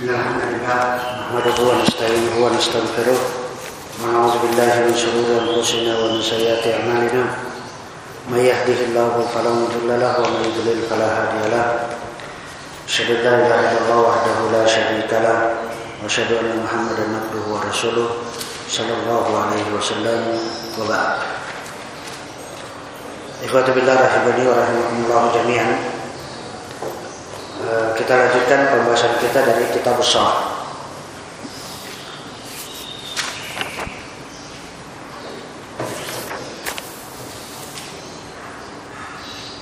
إن الحمد لله نحمده ونستعينه ونستغفره. ونعوذ بالله من شرور أنفسنا ومن سيئات أعمالنا. من يهده الله فلا مضل له ومن يضلل فلا هادي له. أشهد أن لا إله إلا الله وحده لا شريك له. وأشهد أن محمدا عبده ورسوله صلى الله عليه وسلم. وبعد. billah rahimani wa rahimakumullah jami'an Eh, Kita lanjutkan pembahasan kita dari kitab Salah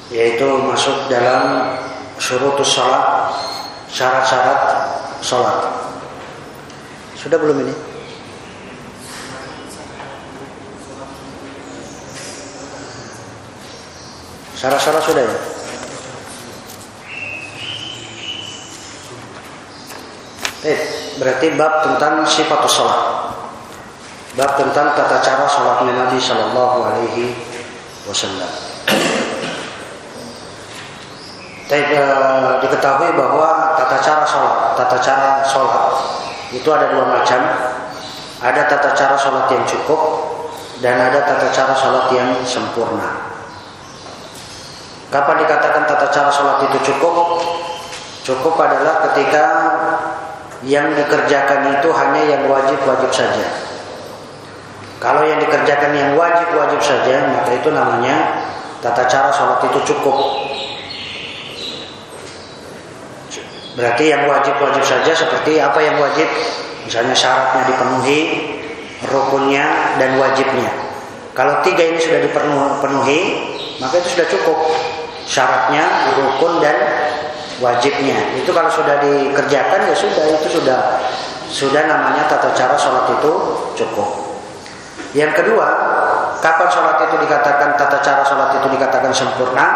Yaitu masuk dalam syurutus salat Syarat-syarat salat Sudah belum ini? Syarat-syarat sudah ya? Eh, berarti bab tentang sifat sholat. Bab tentang tata cara sholat Nabi Shallallahu Alaihi Wasallam. Tapi e, diketahui bahwa tata cara sholat, tata cara sholat itu ada dua macam. Ada tata cara sholat yang cukup dan ada tata cara sholat yang sempurna. Kapan dikatakan tata cara sholat itu cukup? Cukup adalah ketika yang dikerjakan itu hanya yang wajib-wajib saja. Kalau yang dikerjakan yang wajib-wajib saja, maka itu namanya tata cara sholat itu cukup. Berarti yang wajib-wajib saja seperti apa yang wajib? Misalnya syaratnya dipenuhi, rukunnya dan wajibnya. Kalau tiga ini sudah dipenuhi, maka itu sudah cukup. Syaratnya, rukun dan wajibnya. Itu kalau sudah dikerjakan ya sudah itu sudah sudah namanya tata cara sholat itu cukup. Yang kedua, kapan sholat itu dikatakan tata cara sholat itu dikatakan sempurna?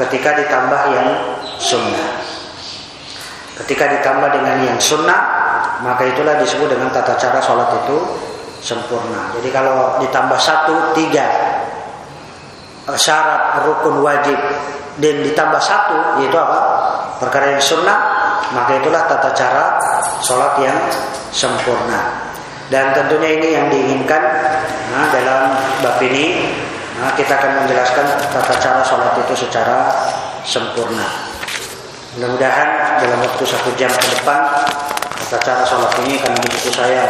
Ketika ditambah yang sunnah. Ketika ditambah dengan yang sunnah, maka itulah disebut dengan tata cara sholat itu sempurna. Jadi kalau ditambah satu, tiga syarat rukun wajib dan ditambah satu yaitu apa perkara yang sunnah maka itulah tata cara sholat yang sempurna. Dan tentunya ini yang diinginkan nah, dalam bab ini nah, kita akan menjelaskan tata cara sholat itu secara sempurna. Mudah-mudahan dalam waktu satu jam ke depan tata cara sholat ini akan buku saya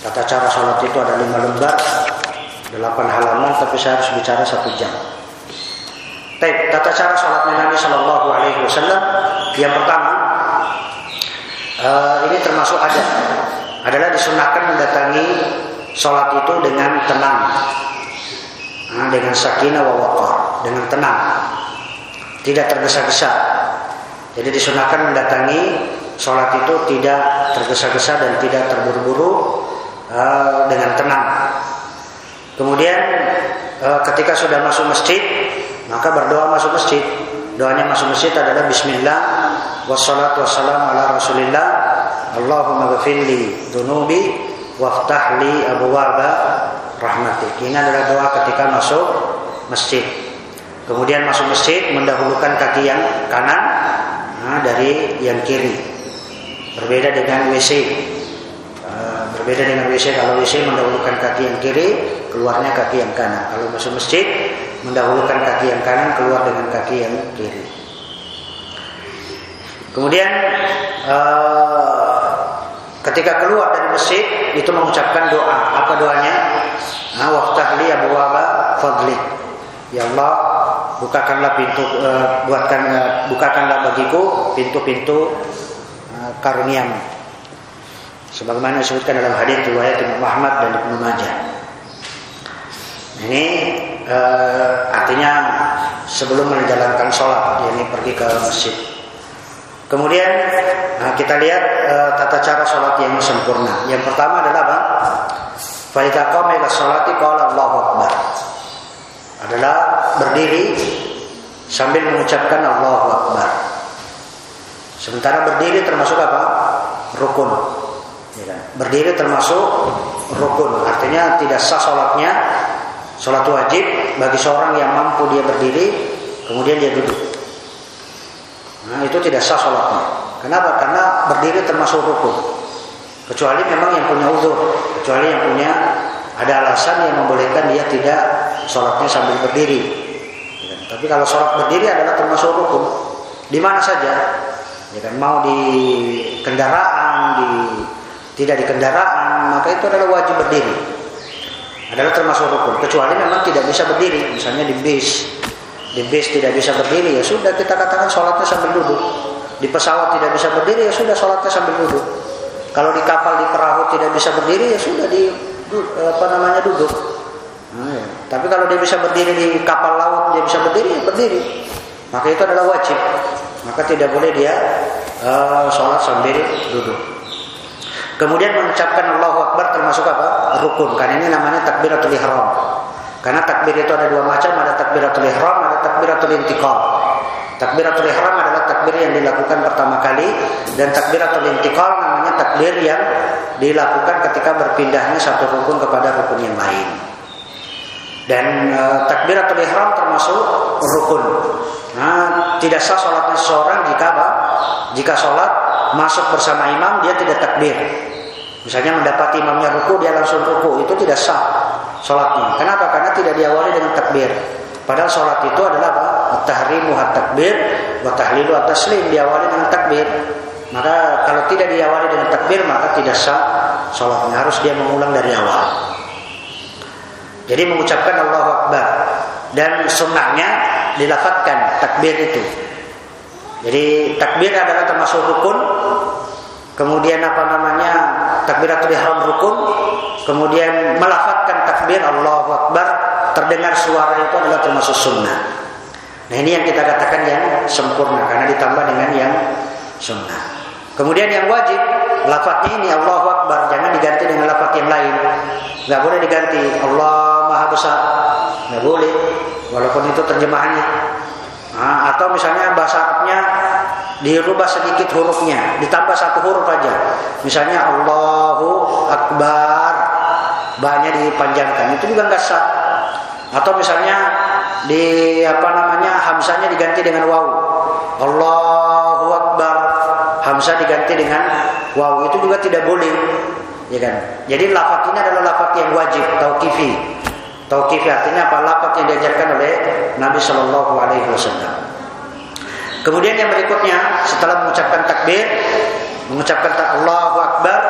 tata cara sholat itu ada lima lembar delapan halaman tapi saya harus bicara satu jam Baik, tata cara sholat Nabi Shallallahu Alaihi Wasallam yang pertama uh, ini termasuk ada adalah disunahkan mendatangi sholat itu dengan tenang, nah, dengan sakinah wa dengan tenang, tidak tergesa-gesa. Jadi disunahkan mendatangi sholat itu tidak tergesa-gesa dan tidak terburu-buru uh, dengan tenang. Kemudian uh, ketika sudah masuk masjid maka berdoa masuk masjid. Doanya masuk masjid adalah Bismillah wassalatu wassalamu ala Rasulillah. Allahumma ghafirli dunubi waftah li abwaaba rahmatik. Ini adalah doa ketika masuk masjid. Kemudian masuk masjid mendahulukan kaki yang kanan nah, dari yang kiri. Berbeda dengan WC. Berbeda dengan WC kalau WC mendahulukan kaki yang kiri, keluarnya kaki yang kanan. Kalau masuk masjid mendahulukan kaki yang kanan keluar dengan kaki yang kiri. Kemudian uh, ketika keluar dari masjid itu mengucapkan doa. Apa doanya? Nah, waftahli abwaaba fadli. Ya Allah, bukakanlah pintu uh, buatkan uh, bukakanlah bagiku pintu-pintu uh, karuniamu. Sebagaimana disebutkan dalam hadis riwayat Imam Ahmad dan Ibnu Majah. Ini uh, artinya sebelum menjalankan sholat, yakni pergi ke masjid. Kemudian nah kita lihat uh, tata cara sholat yang sempurna. Yang pertama adalah apa? Faida qama ila sholati qala Allahu Akbar. Adalah berdiri sambil mengucapkan Allahu Akbar. Sementara berdiri termasuk apa? Rukun. Ya kan? Berdiri termasuk rukun. Artinya tidak sah sholatnya Sholat wajib bagi seorang yang mampu dia berdiri, kemudian dia duduk. Nah, itu tidak sah sholatnya. Kenapa? Karena berdiri termasuk rukun. Kecuali memang yang punya uzur, kecuali yang punya ada alasan yang membolehkan dia tidak sholatnya sambil berdiri. Ya, tapi kalau sholat berdiri adalah termasuk rukun. Di mana saja, ya kan? Mau di kendaraan, di tidak di kendaraan, maka itu adalah wajib berdiri. Adalah termasuk rukun. Kecuali memang tidak bisa berdiri, misalnya di bis, di bis tidak bisa berdiri ya sudah kita katakan sholatnya sambil duduk. Di pesawat tidak bisa berdiri ya sudah sholatnya sambil duduk. Kalau di kapal di perahu tidak bisa berdiri ya sudah di apa namanya duduk. Ya. Tapi kalau dia bisa berdiri di kapal laut dia bisa berdiri ya berdiri. Maka itu adalah wajib. Maka tidak boleh dia uh, sholat sambil duduk. Kemudian mengucapkan Allahu Akbar termasuk apa? Rukun. Karena ini namanya takbiratul ihram. Karena takbir itu ada dua macam, ada takbiratul ihram, ada takbiratul intiqal. Takbiratul ihram adalah takbir yang dilakukan pertama kali dan takbiratul intiqal namanya takbir yang dilakukan ketika berpindahnya satu rukun kepada rukun yang lain. Dan e, takbiratul ihram termasuk rukun. Nah, tidak sah sholatnya seseorang jika apa? Jika sholat masuk bersama imam dia tidak takbir. Misalnya mendapati imamnya ruku dia langsung ruku itu tidak sah sholatnya. Kenapa? Karena tidak diawali dengan takbir. Padahal sholat itu adalah apa? Tahrimu takbir, wa tahlilu at taslim diawali dengan takbir. Maka kalau tidak diawali dengan takbir maka tidak sah sholatnya. Harus dia mengulang dari awal. Jadi mengucapkan Allahu Akbar dan sunnahnya dilafatkan takbir itu. Jadi takbir adalah termasuk rukun. Kemudian apa namanya takbiratul ihram rukun. Kemudian melafatkan takbir Allahu Akbar terdengar suara itu adalah termasuk sunnah. Nah ini yang kita katakan yang sempurna karena ditambah dengan yang sunnah. Kemudian yang wajib lafadznya ini Allahu Akbar jangan diganti dengan lafadz yang lain. Nggak boleh diganti Allah Besar. Nggak boleh walaupun itu terjemahannya. Nah, atau misalnya bahasa Arabnya dirubah sedikit hurufnya, ditambah satu huruf aja. Misalnya Allahu Akbar, banyak dipanjangkan. Itu juga nggak sah. Atau misalnya di apa namanya hamzahnya diganti dengan waw. Allahu Akbar hamzah diganti dengan waw itu juga tidak boleh ya kan jadi lafaz ini adalah lafaz yang wajib tauqifi tauqifi artinya apa? Lafaz yang diajarkan oleh Nabi Shallallahu alaihi wasallam. Kemudian yang berikutnya setelah mengucapkan takbir mengucapkan Allahu akbar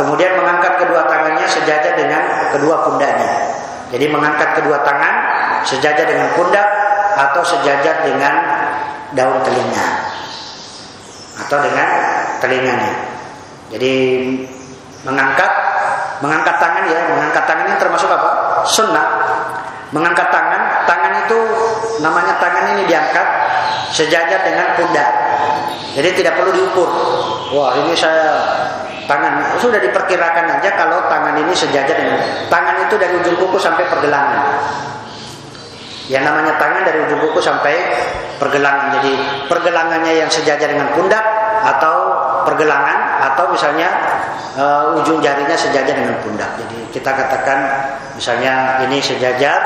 kemudian mengangkat kedua tangannya sejajar dengan kedua pundaknya. Jadi mengangkat kedua tangan sejajar dengan pundak atau sejajar dengan daun telinga atau dengan telinganya. Jadi mengangkat mengangkat tangan ya, mengangkat tangan ini termasuk apa? Sunnah. Mengangkat tangan, tangan itu namanya tangan ini diangkat sejajar dengan pundak. Jadi tidak perlu diukur. Wah, ini saya tangan sudah diperkirakan aja kalau tangan ini sejajar dengan tangan itu dari ujung kuku sampai pergelangan. Yang namanya tangan dari ujung kuku sampai pergelangan. Jadi pergelangannya yang sejajar dengan pundak atau pergelangan atau misalnya uh, ujung jarinya sejajar dengan pundak. Jadi kita katakan misalnya ini sejajar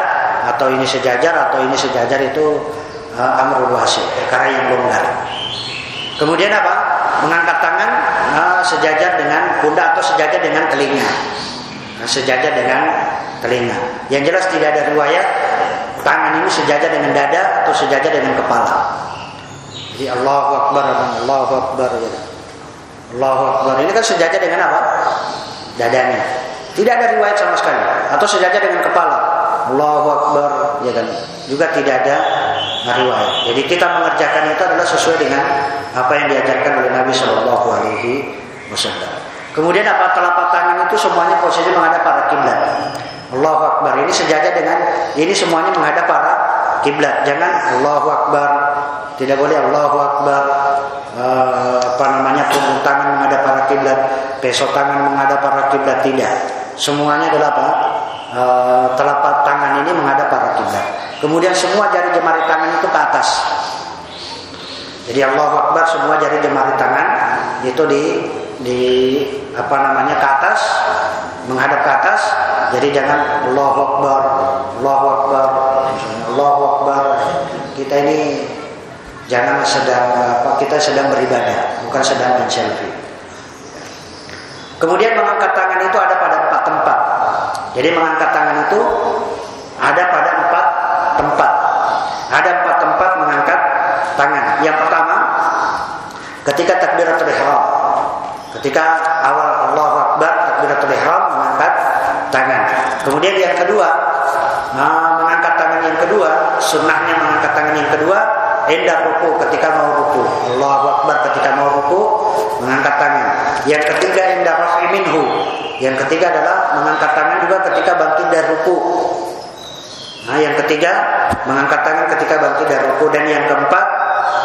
atau ini sejajar atau ini sejajar itu uh, amrul wasi, perkara yang longgar. Kemudian apa? Mengangkat tangan uh, sejajar dengan pundak atau sejajar dengan telinga. Nah, sejajar dengan telinga. Yang jelas tidak ada riwayat tangan ini sejajar dengan dada atau sejajar dengan kepala. Jadi Allahu Akbar Allahu Akbar ya. Allahu Akbar ini kan sejajar dengan apa? Dadanya. Tidak ada riwayat sama sekali atau sejajar dengan kepala. Allahu Akbar ya kan. Juga tidak ada riwayat. Jadi kita mengerjakan itu adalah sesuai dengan apa yang diajarkan oleh Nabi Shallallahu alaihi wasallam. Kemudian apa telapak tangan itu semuanya posisi menghadap para kiblat. Allahu Akbar. Ini sejajar dengan ini semuanya menghadap para kiblat. Jangan Allahu Akbar. Tidak boleh Allahu Akbar. Uh, apa namanya punggung tangan menghadap para kiblat, besok tangan menghadap para kiblat tidak. Semuanya adalah apa? Uh, telapak tangan ini menghadap para kiblat. Kemudian semua jari jemari tangan itu ke atas. Jadi Allahu Akbar semua jari jemari tangan itu di di apa namanya ke atas menghadap ke atas jadi jangan Allahu Akbar Allahu Akbar Allahu Akbar kita ini jangan sedang apa kita sedang beribadah bukan sedang selfie. Kemudian mengangkat tangan itu ada pada empat tempat. Jadi mengangkat tangan itu ada pada empat tempat. Ada empat tempat mengangkat tangan. Yang pertama, ketika takbiratul ihram. Ketika awal Allahu Akbar takbiratul ihram mengangkat tangan. Kemudian yang kedua, nah, mengangkat tangan yang kedua, sunnahnya mengangkat tangan yang kedua Indah ruku ketika mau ruku. Allahu Akbar ketika mau ruku Mengangkat tangan. Yang ketiga indah rafi minhu. Yang ketiga adalah mengangkat tangan juga ketika bangkit dari ruku. Nah yang ketiga Mengangkat tangan ketika bangkit dari ruku. Dan yang keempat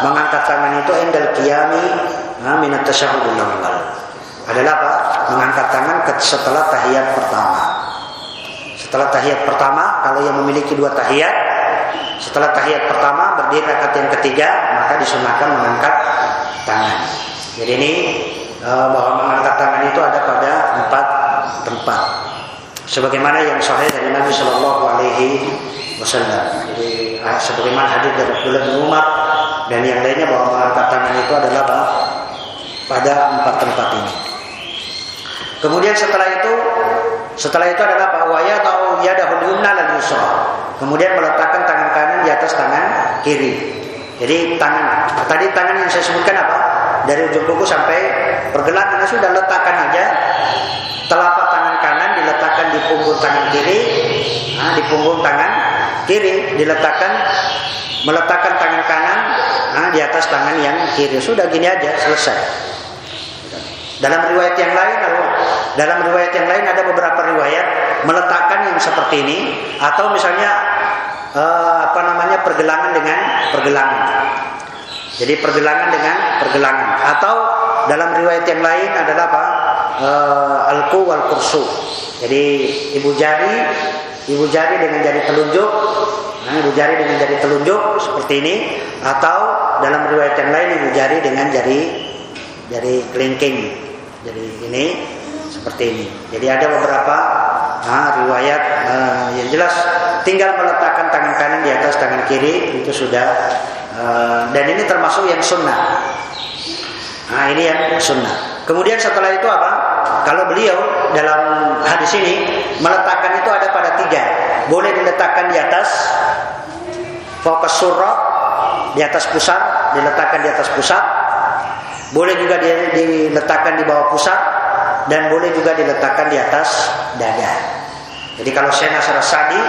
Mengangkat tangan itu indal qiyami nah, Minat tasyahudul awal. Adalah apa? Mengangkat tangan setelah tahiyat pertama. Setelah tahiyat pertama Kalau yang memiliki dua tahiyat setelah tahiyat pertama berdiri rakaat yang ketiga maka disunahkan mengangkat tangan. Jadi ini e, bahwa mengangkat tangan itu ada pada empat tempat. Sebagaimana yang sahih dari Nabi Shallallahu Alaihi Wasallam. Jadi ah, sebagaimana hadis dari Abdullah bin Umar dan yang lainnya bahwa mengangkat tangan itu adalah pada empat tempat ini. Kemudian setelah itu setelah itu adalah apa? Waya atau yadahul yumna dan yusra. Kemudian meletakkan tangan kanan di atas tangan kiri. Jadi tangan tadi tangan yang saya sebutkan apa? Dari ujung kuku sampai pergelangan nah, sudah letakkan aja. Telapak tangan kanan diletakkan di punggung tangan kiri, nah, di punggung tangan kiri diletakkan meletakkan tangan kanan nah, di atas tangan yang kiri. Sudah gini aja selesai. Dalam riwayat yang lain dalam riwayat yang lain ada beberapa riwayat meletakkan yang seperti ini atau misalnya uh, apa namanya pergelangan dengan pergelangan. Jadi pergelangan dengan pergelangan atau dalam riwayat yang lain adalah apa? Uh, alku wal kursu. Jadi ibu jari, ibu jari dengan jari telunjuk, nah, ibu jari dengan jari telunjuk seperti ini atau dalam riwayat yang lain ibu jari dengan jari jari kelingking. Jadi ini seperti ini. Jadi ada beberapa nah, riwayat uh, yang jelas tinggal meletakkan tangan kanan di atas tangan kiri itu sudah uh, dan ini termasuk yang sunnah. Nah ini yang sunnah. Kemudian setelah itu apa? Kalau beliau dalam hadis ini meletakkan itu ada pada tiga. Boleh diletakkan di atas fokus surah di atas pusat, diletakkan di atas pusat. Boleh juga diletakkan di bawah pusat dan boleh juga diletakkan di atas dada. Jadi kalau saya Nasr Sadi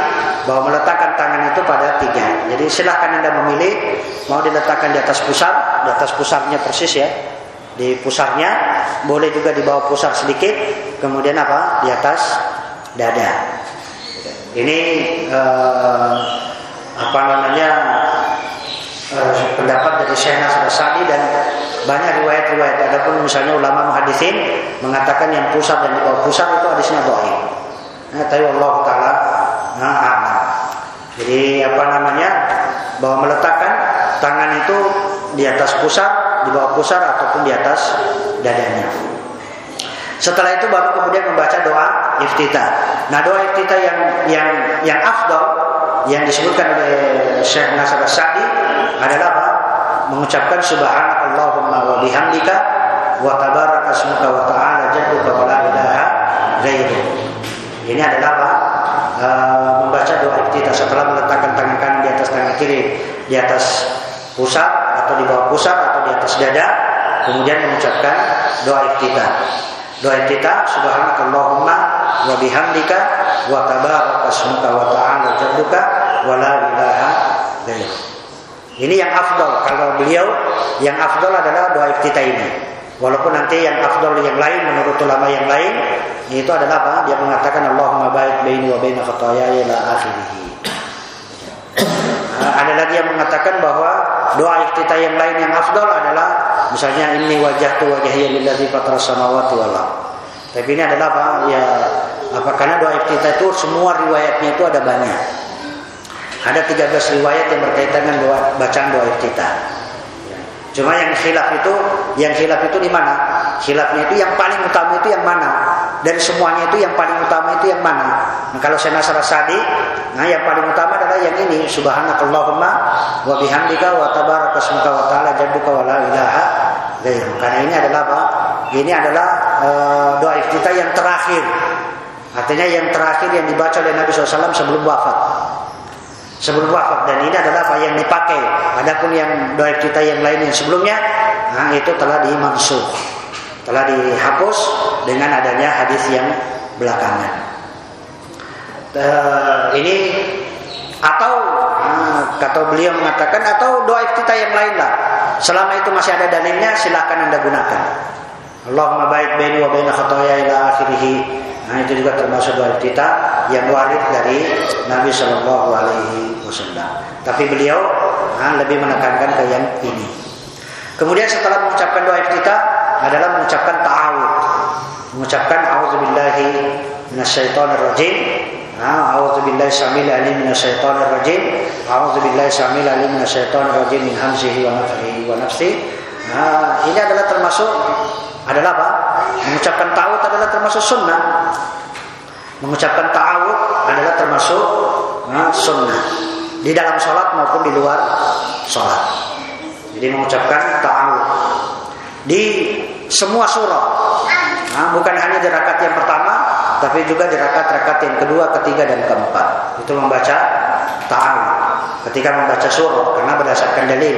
bahwa meletakkan tangan itu pada tiga. Jadi silahkan anda memilih mau diletakkan di atas pusar, di atas pusarnya persis ya, di pusarnya, boleh juga di bawah pusar sedikit, kemudian apa di atas dada. Ini eh, apa namanya eh, pendapat dari Syekh Nasr Sadi dan banyak riwayat-riwayat. Adapun misalnya ulama muhadisin mengatakan yang pusat dan di bawah pusat itu hadisnya dhaif. Nah, tapi Allah taala nah, Jadi apa namanya? Bahwa meletakkan tangan itu di atas pusat, di bawah pusat ataupun di atas dadanya. Setelah itu baru kemudian membaca doa iftitah. Nah, doa iftitah yang yang yang afdal yang disebutkan oleh Syekh Nasr Sa'di adalah apa? mengucapkan subhanakallahumma wa bihamdika wa tabaraka asmuka wa ta'ala jadduka wa la ilaha ghairu. Ini adalah apa? E, membaca doa kita setelah meletakkan tangan kanan di atas tangan kiri di atas pusat atau di bawah pusat atau di atas dada kemudian mengucapkan doa kita doa kita subhanakallahumma wa bihamdika wa tabaraka asmuka wa ta'ala jadduka wa la ilaha ghairu ini yang afdol. Kalau beliau yang afdol adalah doa iftitah ini. Walaupun nanti yang afdol yang lain menurut ulama yang lain itu adalah apa? Dia mengatakan Allahumma baik baini wa baina khataaya ila akhirih. Nah, ada lagi yang mengatakan bahwa doa iftitah yang lain yang afdol adalah misalnya ini wajah tu wajahnya lillazi fatara samawati wal Tapi ini adalah apa? Ya apa karena doa iftitah itu semua riwayatnya itu ada banyak. Ada 13 riwayat yang berkaitan dengan doa, bacaan doa iftitah. Cuma yang khilaf itu, yang khilaf itu di mana? Khilafnya itu yang paling utama itu yang mana? Dari semuanya itu yang paling utama itu yang mana? Nah, kalau saya nasar sadi, nah yang paling utama adalah yang ini. Subhanakallahumma wa bihamdika wa tabaraka wa ta'ala jadduka wa la ilaha. Karena ini adalah apa? Ini adalah e, doa iftitah yang terakhir. Artinya yang terakhir yang dibaca oleh Nabi SAW sebelum wafat. Sebelum wafat dan ini adalah apa yang dipakai. Adapun yang doa iftitah yang lain yang sebelumnya, nah itu telah dimansuh. Telah dihapus dengan adanya hadis yang belakangan. E, ini atau kata beliau mengatakan atau doa iftitah yang lain lah. Selama itu masih ada dalilnya silakan Anda gunakan. Allahumma baik baini wa baina khataaya ila akhirih. Nah itu juga termasuk doa iftitah yang warid dari Nabi Shallallahu alaihi wasallam. Tapi beliau nah, lebih menekankan ke yang ini. Kemudian setelah mengucapkan doa iftitah adalah mengucapkan ta'awud. Mengucapkan auzubillahi minasyaitonir rajim A'udzu billahi samil alim minasyaitonir rajim. A'udzu billahi samil alim minasyaitonir rajim min hamzihi wa nafthihi wa nafsi. Nah, ini adalah termasuk adalah apa? Mengucapkan ta'awud adalah termasuk sunnah. Mengucapkan ta'awud adalah termasuk nah, sunnah di dalam sholat maupun di luar sholat. Jadi mengucapkan ta'awud di semua surah. Nah, bukan hanya di rakaat yang pertama, tapi juga di rakaat-rakaat yang kedua, ketiga dan keempat. Itu membaca ta'awud. Ketika membaca surah karena berdasarkan dalil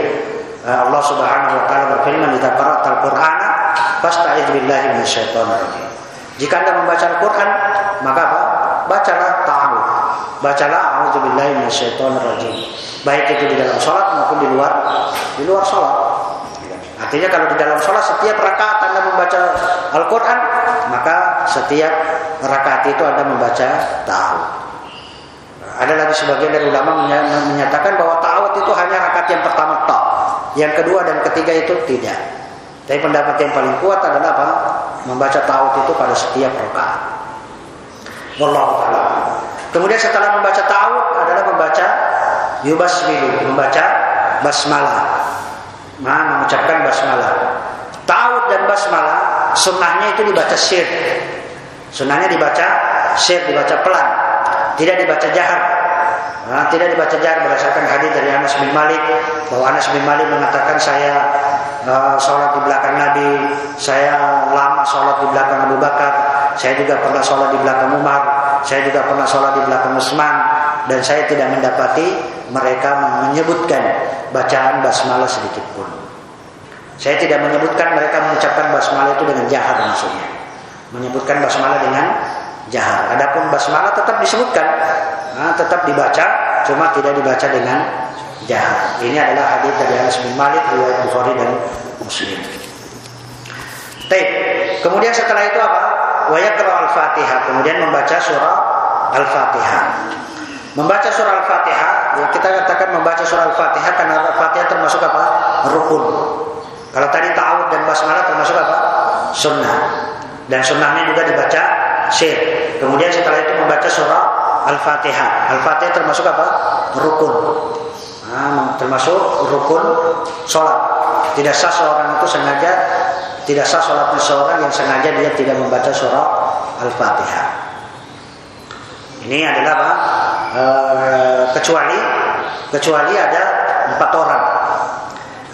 Allah Subhanahu wa taala berfirman, "Idza qara'tal Qur'ana fasta'idz billahi minasyaitonir rajim." Jika Anda membaca Al-Qur'an, maka apa? Bacalah ta'awud. Bacalah a'udzubillahi minasyaitonir rajim. Baik itu di dalam salat maupun di luar di luar salat. Artinya kalau di dalam sholat setiap rakaat anda membaca Al-Quran maka setiap rakaat itu anda membaca ta'awud. Ada lagi sebagian dari ulama menyatakan bahwa ta'awud itu hanya rakaat yang pertama tok, yang kedua dan ketiga itu tidak. Tapi pendapat yang paling kuat adalah apa? Membaca ta'awud itu pada setiap rakaat. Wallahu taala. Kemudian setelah membaca ta'awud adalah membaca yubasmilu, membaca basmalah nah, mengucapkan basmalah. Ta'awud dan basmalah sunnahnya itu dibaca sir. Sunnahnya dibaca sir, dibaca pelan, tidak dibaca jahar. Nah, tidak dibaca jahar berdasarkan hadis dari Anas bin Malik bahwa Anas bin Malik mengatakan saya uh, sholat di belakang Nabi, saya lama sholat di belakang Abu Bakar, saya juga pernah sholat di belakang Umar, saya juga pernah sholat di belakang Utsman, dan saya tidak mendapati mereka menyebutkan bacaan basmalah sedikit pun. Saya tidak menyebutkan mereka mengucapkan basmalah itu dengan jahar maksudnya. Menyebutkan basmalah dengan jahar. Adapun basmalah tetap disebutkan, nah, tetap dibaca, cuma tidak dibaca dengan jahar. Ini adalah hadis dari Anas bin Malik riwayat Bukhari dan Muslim. Baik. Kemudian setelah itu apa? Wa al-Fatihah. Kemudian membaca surah Al-Fatihah. Membaca surah Al-Fatihah, ya kita katakan membaca surah Al-Fatihah karena Al-Fatihah termasuk apa? Rukun. Kalau tadi ta'awud dan basmalah termasuk apa? Sunnah. Dan sunnahnya juga dibaca syir. Kemudian setelah itu membaca surah Al-Fatihah. Al-Fatihah termasuk apa? Rukun. Nah, termasuk rukun sholat. Tidak sah seorang itu sengaja tidak sah sholatnya seorang yang sengaja dia tidak membaca surah Al-Fatihah. Ini adalah apa? E, kecuali kecuali ada empat orang.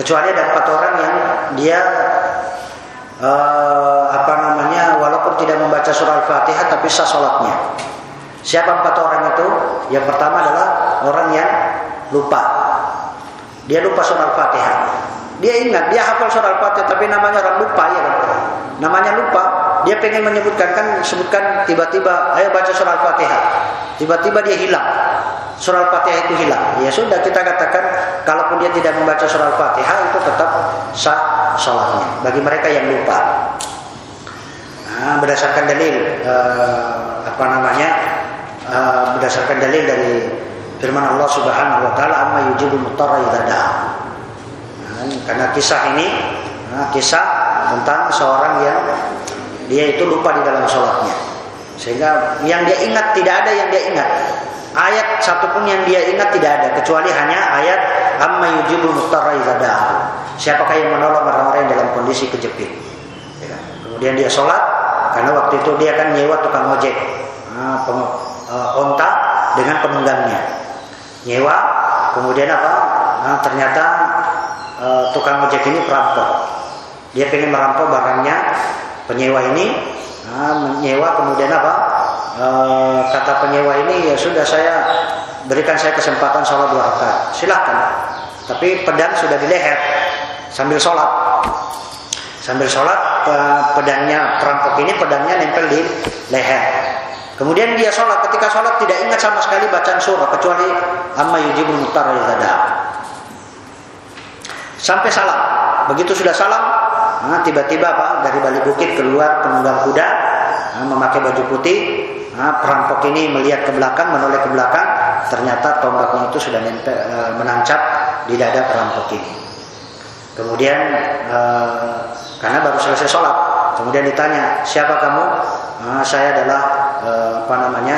Kecuali ada empat orang yang dia e, walaupun membaca surah Al-Fatihah tapi sah sholatnya. Siapa empat orang itu? Yang pertama adalah orang yang lupa. Dia lupa surah Al-Fatihah. Dia ingat, dia hafal surah Al-Fatihah tapi namanya orang lupa ya kan. Namanya lupa, dia pengen menyebutkan kan sebutkan tiba-tiba ayo baca surah Al-Fatihah. Tiba-tiba dia hilang. Surah Al-Fatihah itu hilang. Ya sudah kita katakan kalaupun dia tidak membaca surah Al-Fatihah itu tetap sah salatnya bagi mereka yang lupa. Nah, berdasarkan dalil eh, apa namanya? Eh, berdasarkan dalil dari firman Allah Subhanahu wa taala amma yujibul mutarra idza nah, karena kisah ini nah, kisah tentang seorang yang dia itu lupa di dalam sholatnya. Sehingga yang dia ingat tidak ada yang dia ingat. Ayat satupun yang dia ingat tidak ada kecuali hanya ayat amma yujibul mutarra Siapakah yang menolong orang-orang yang dalam kondisi kejepit. Ya. Kemudian dia sholat karena waktu itu dia kan nyewa tukang ojek, uh, onta dengan penunggangnya. Nyewa, kemudian apa? Nah, ternyata uh, tukang ojek ini perampok Dia pengen merampok barangnya penyewa ini, nah, menyewa kemudian apa? E, kata penyewa ini ya sudah saya berikan saya kesempatan sholat dua rakaat. Silahkan. Tapi pedang sudah di leher sambil sholat. Sambil sholat pedangnya perampok ini pedangnya nempel di leher. Kemudian dia sholat. Ketika sholat tidak ingat sama sekali bacaan surah kecuali amma yujibul mutar Sampai salam. Begitu sudah salam, nah, tiba-tiba apa? Dari balik bukit keluar penunggang kuda, nah, memakai baju putih. Nah, perampok ini melihat ke belakang, menoleh ke belakang, ternyata tombaknya itu sudah nempel, e, menancap di dada perampok ini. Kemudian e, karena baru selesai sholat, kemudian ditanya siapa kamu? Nah, saya adalah e, apa namanya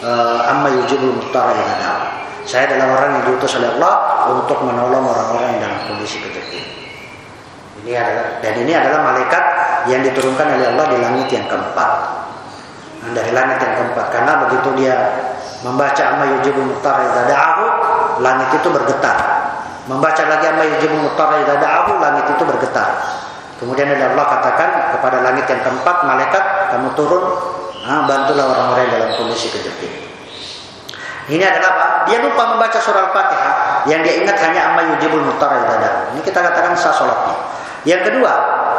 e, amma yujibul muhtara Saya adalah orang yang diutus oleh Allah untuk menolong orang-orang yang dalam kondisi kejepitan. Ini adalah dan ini adalah malaikat yang diturunkan oleh Allah di langit yang keempat. Nah, dari langit yang keempat karena begitu dia membaca amma yujibul muhtara langit itu bergetar. Membaca lagi amma yujibul muhtara langit itu bergetar. Kemudian Allah katakan kepada langit yang keempat, malaikat kamu turun, nah, bantulah orang-orang dalam kondisi kejepit. Ini adalah apa? Dia lupa membaca surah Al-Fatihah. Yang dia ingat hanya amma yujibul mutara Ini kita katakan sah sholatnya. Yang kedua,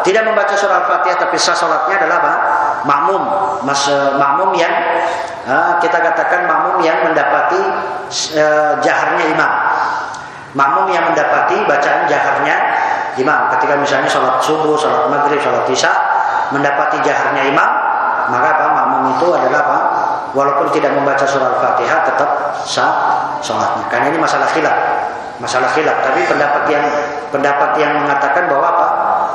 tidak membaca surah Al-Fatihah tapi sah sholatnya adalah apa? Makmum, mas makmum yang uh, kita katakan makmum yang mendapati uh, jaharnya imam. Makmum yang mendapati bacaan jaharnya imam. Ketika misalnya sholat subuh, sholat maghrib, sholat isya mendapati jaharnya imam maka apa makmum itu adalah apa walaupun tidak membaca surah al-fatihah tetap sah sholatnya. Karena ini masalah khilaf. Masalah khilaf. Tapi pendapat yang pendapat yang mengatakan bahwa apa?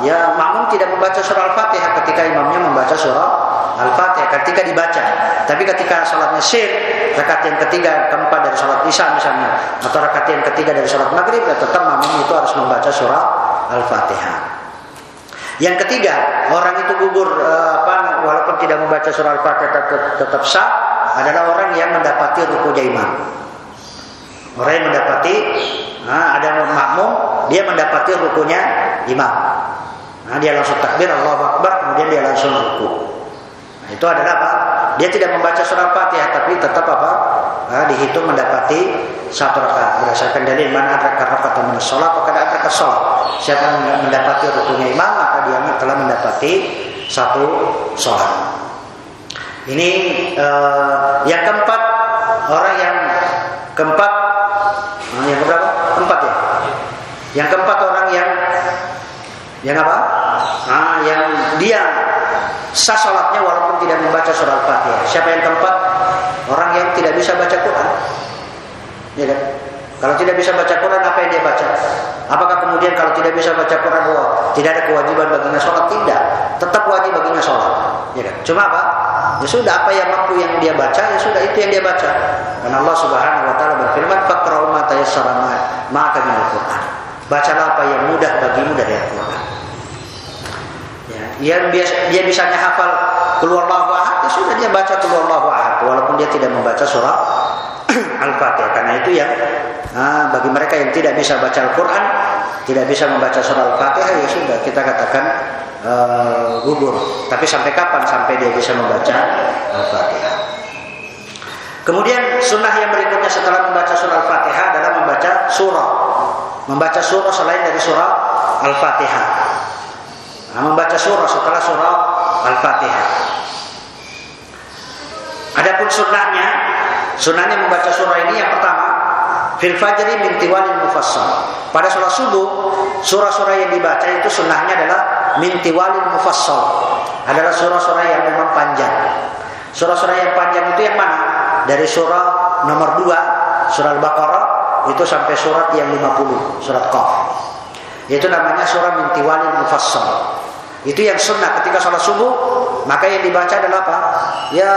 Ya makmum tidak membaca surah al-fatihah ketika imamnya membaca surah al-fatihah ketika dibaca. Tapi ketika sholatnya sir rakaat yang ketiga keempat dari sholat isya misalnya atau rakaat yang ketiga dari sholat maghrib ya tetap makmum itu harus membaca surah Al-Fatihah. Yang ketiga, orang itu gugur uh, apa walaupun tidak membaca surah Al-Fatihah tetap, tetap sah adalah orang yang mendapati rukunya imam. Orang yang mendapati nah, ada makmum, dia mendapati rukunya imam. Nah, dia langsung takbir Allah Akbar, kemudian dia langsung ruku. Nah, itu adalah apa? Dia tidak membaca surah Fatihah tapi tetap apa? Dihitung mendapati satu rakaat berdasarkan dalil mana ada rakaat min sholat maka ada sholat. Siapa yang mendapati rukunnya imam maka dia telah mendapati satu sholat. Ini uh, yang keempat orang yang keempat yang berapa? Keempat ya. Yang keempat orang yang yang apa? Ah, yang dia sah sholatnya walaupun tidak membaca surat Al-Fatihah. Siapa yang keempat? Orang yang tidak bisa baca Quran. Ya kan? Kalau tidak bisa baca Quran, apa yang dia baca? Apakah kemudian kalau tidak bisa baca Quran, oh, tidak ada kewajiban baginya sholat? Tidak. Tetap wajib baginya sholat. Ya kan? Cuma apa? Ya sudah apa yang mampu yang dia baca, ya sudah itu yang dia baca. Dan Allah Subhanahu Wa Taala berfirman, "Fakrau ma tayassara min Quran." Bacalah apa yang mudah bagimu dari Al-Quran. Yang biasa, dia misalnya hafal keluar ahad, ya sudah dia baca keluar ahad, walaupun dia tidak membaca surah Al-Fatihah. Karena itu yang nah, bagi mereka yang tidak bisa baca Al-Quran, tidak bisa membaca surah Al-Fatihah, ya sudah kita katakan uh. Tapi sampai kapan sampai dia bisa membaca Al-Fatihah? Kemudian sunnah yang berikutnya setelah membaca surah Al-Fatihah adalah membaca surah. Membaca surah selain dari surah Al-Fatihah. Membaca surah setelah surah Al-Fatihah. Adapun sunnahnya, sunnahnya membaca surah ini yang pertama, fil fajri min tiwalil mufassal. Pada sholat subuh, surah-surah yang dibaca itu sunnahnya adalah min tiwalil mufassal. Adalah surah-surah yang memang panjang. Surah-surah yang panjang itu yang mana? Dari surah nomor 2, surah Al-Baqarah itu sampai surat yang 50, surat Qaf. Itu namanya surah min tiwalil mufassal. Itu yang sunnah ketika sholat subuh, maka yang dibaca adalah apa? Ya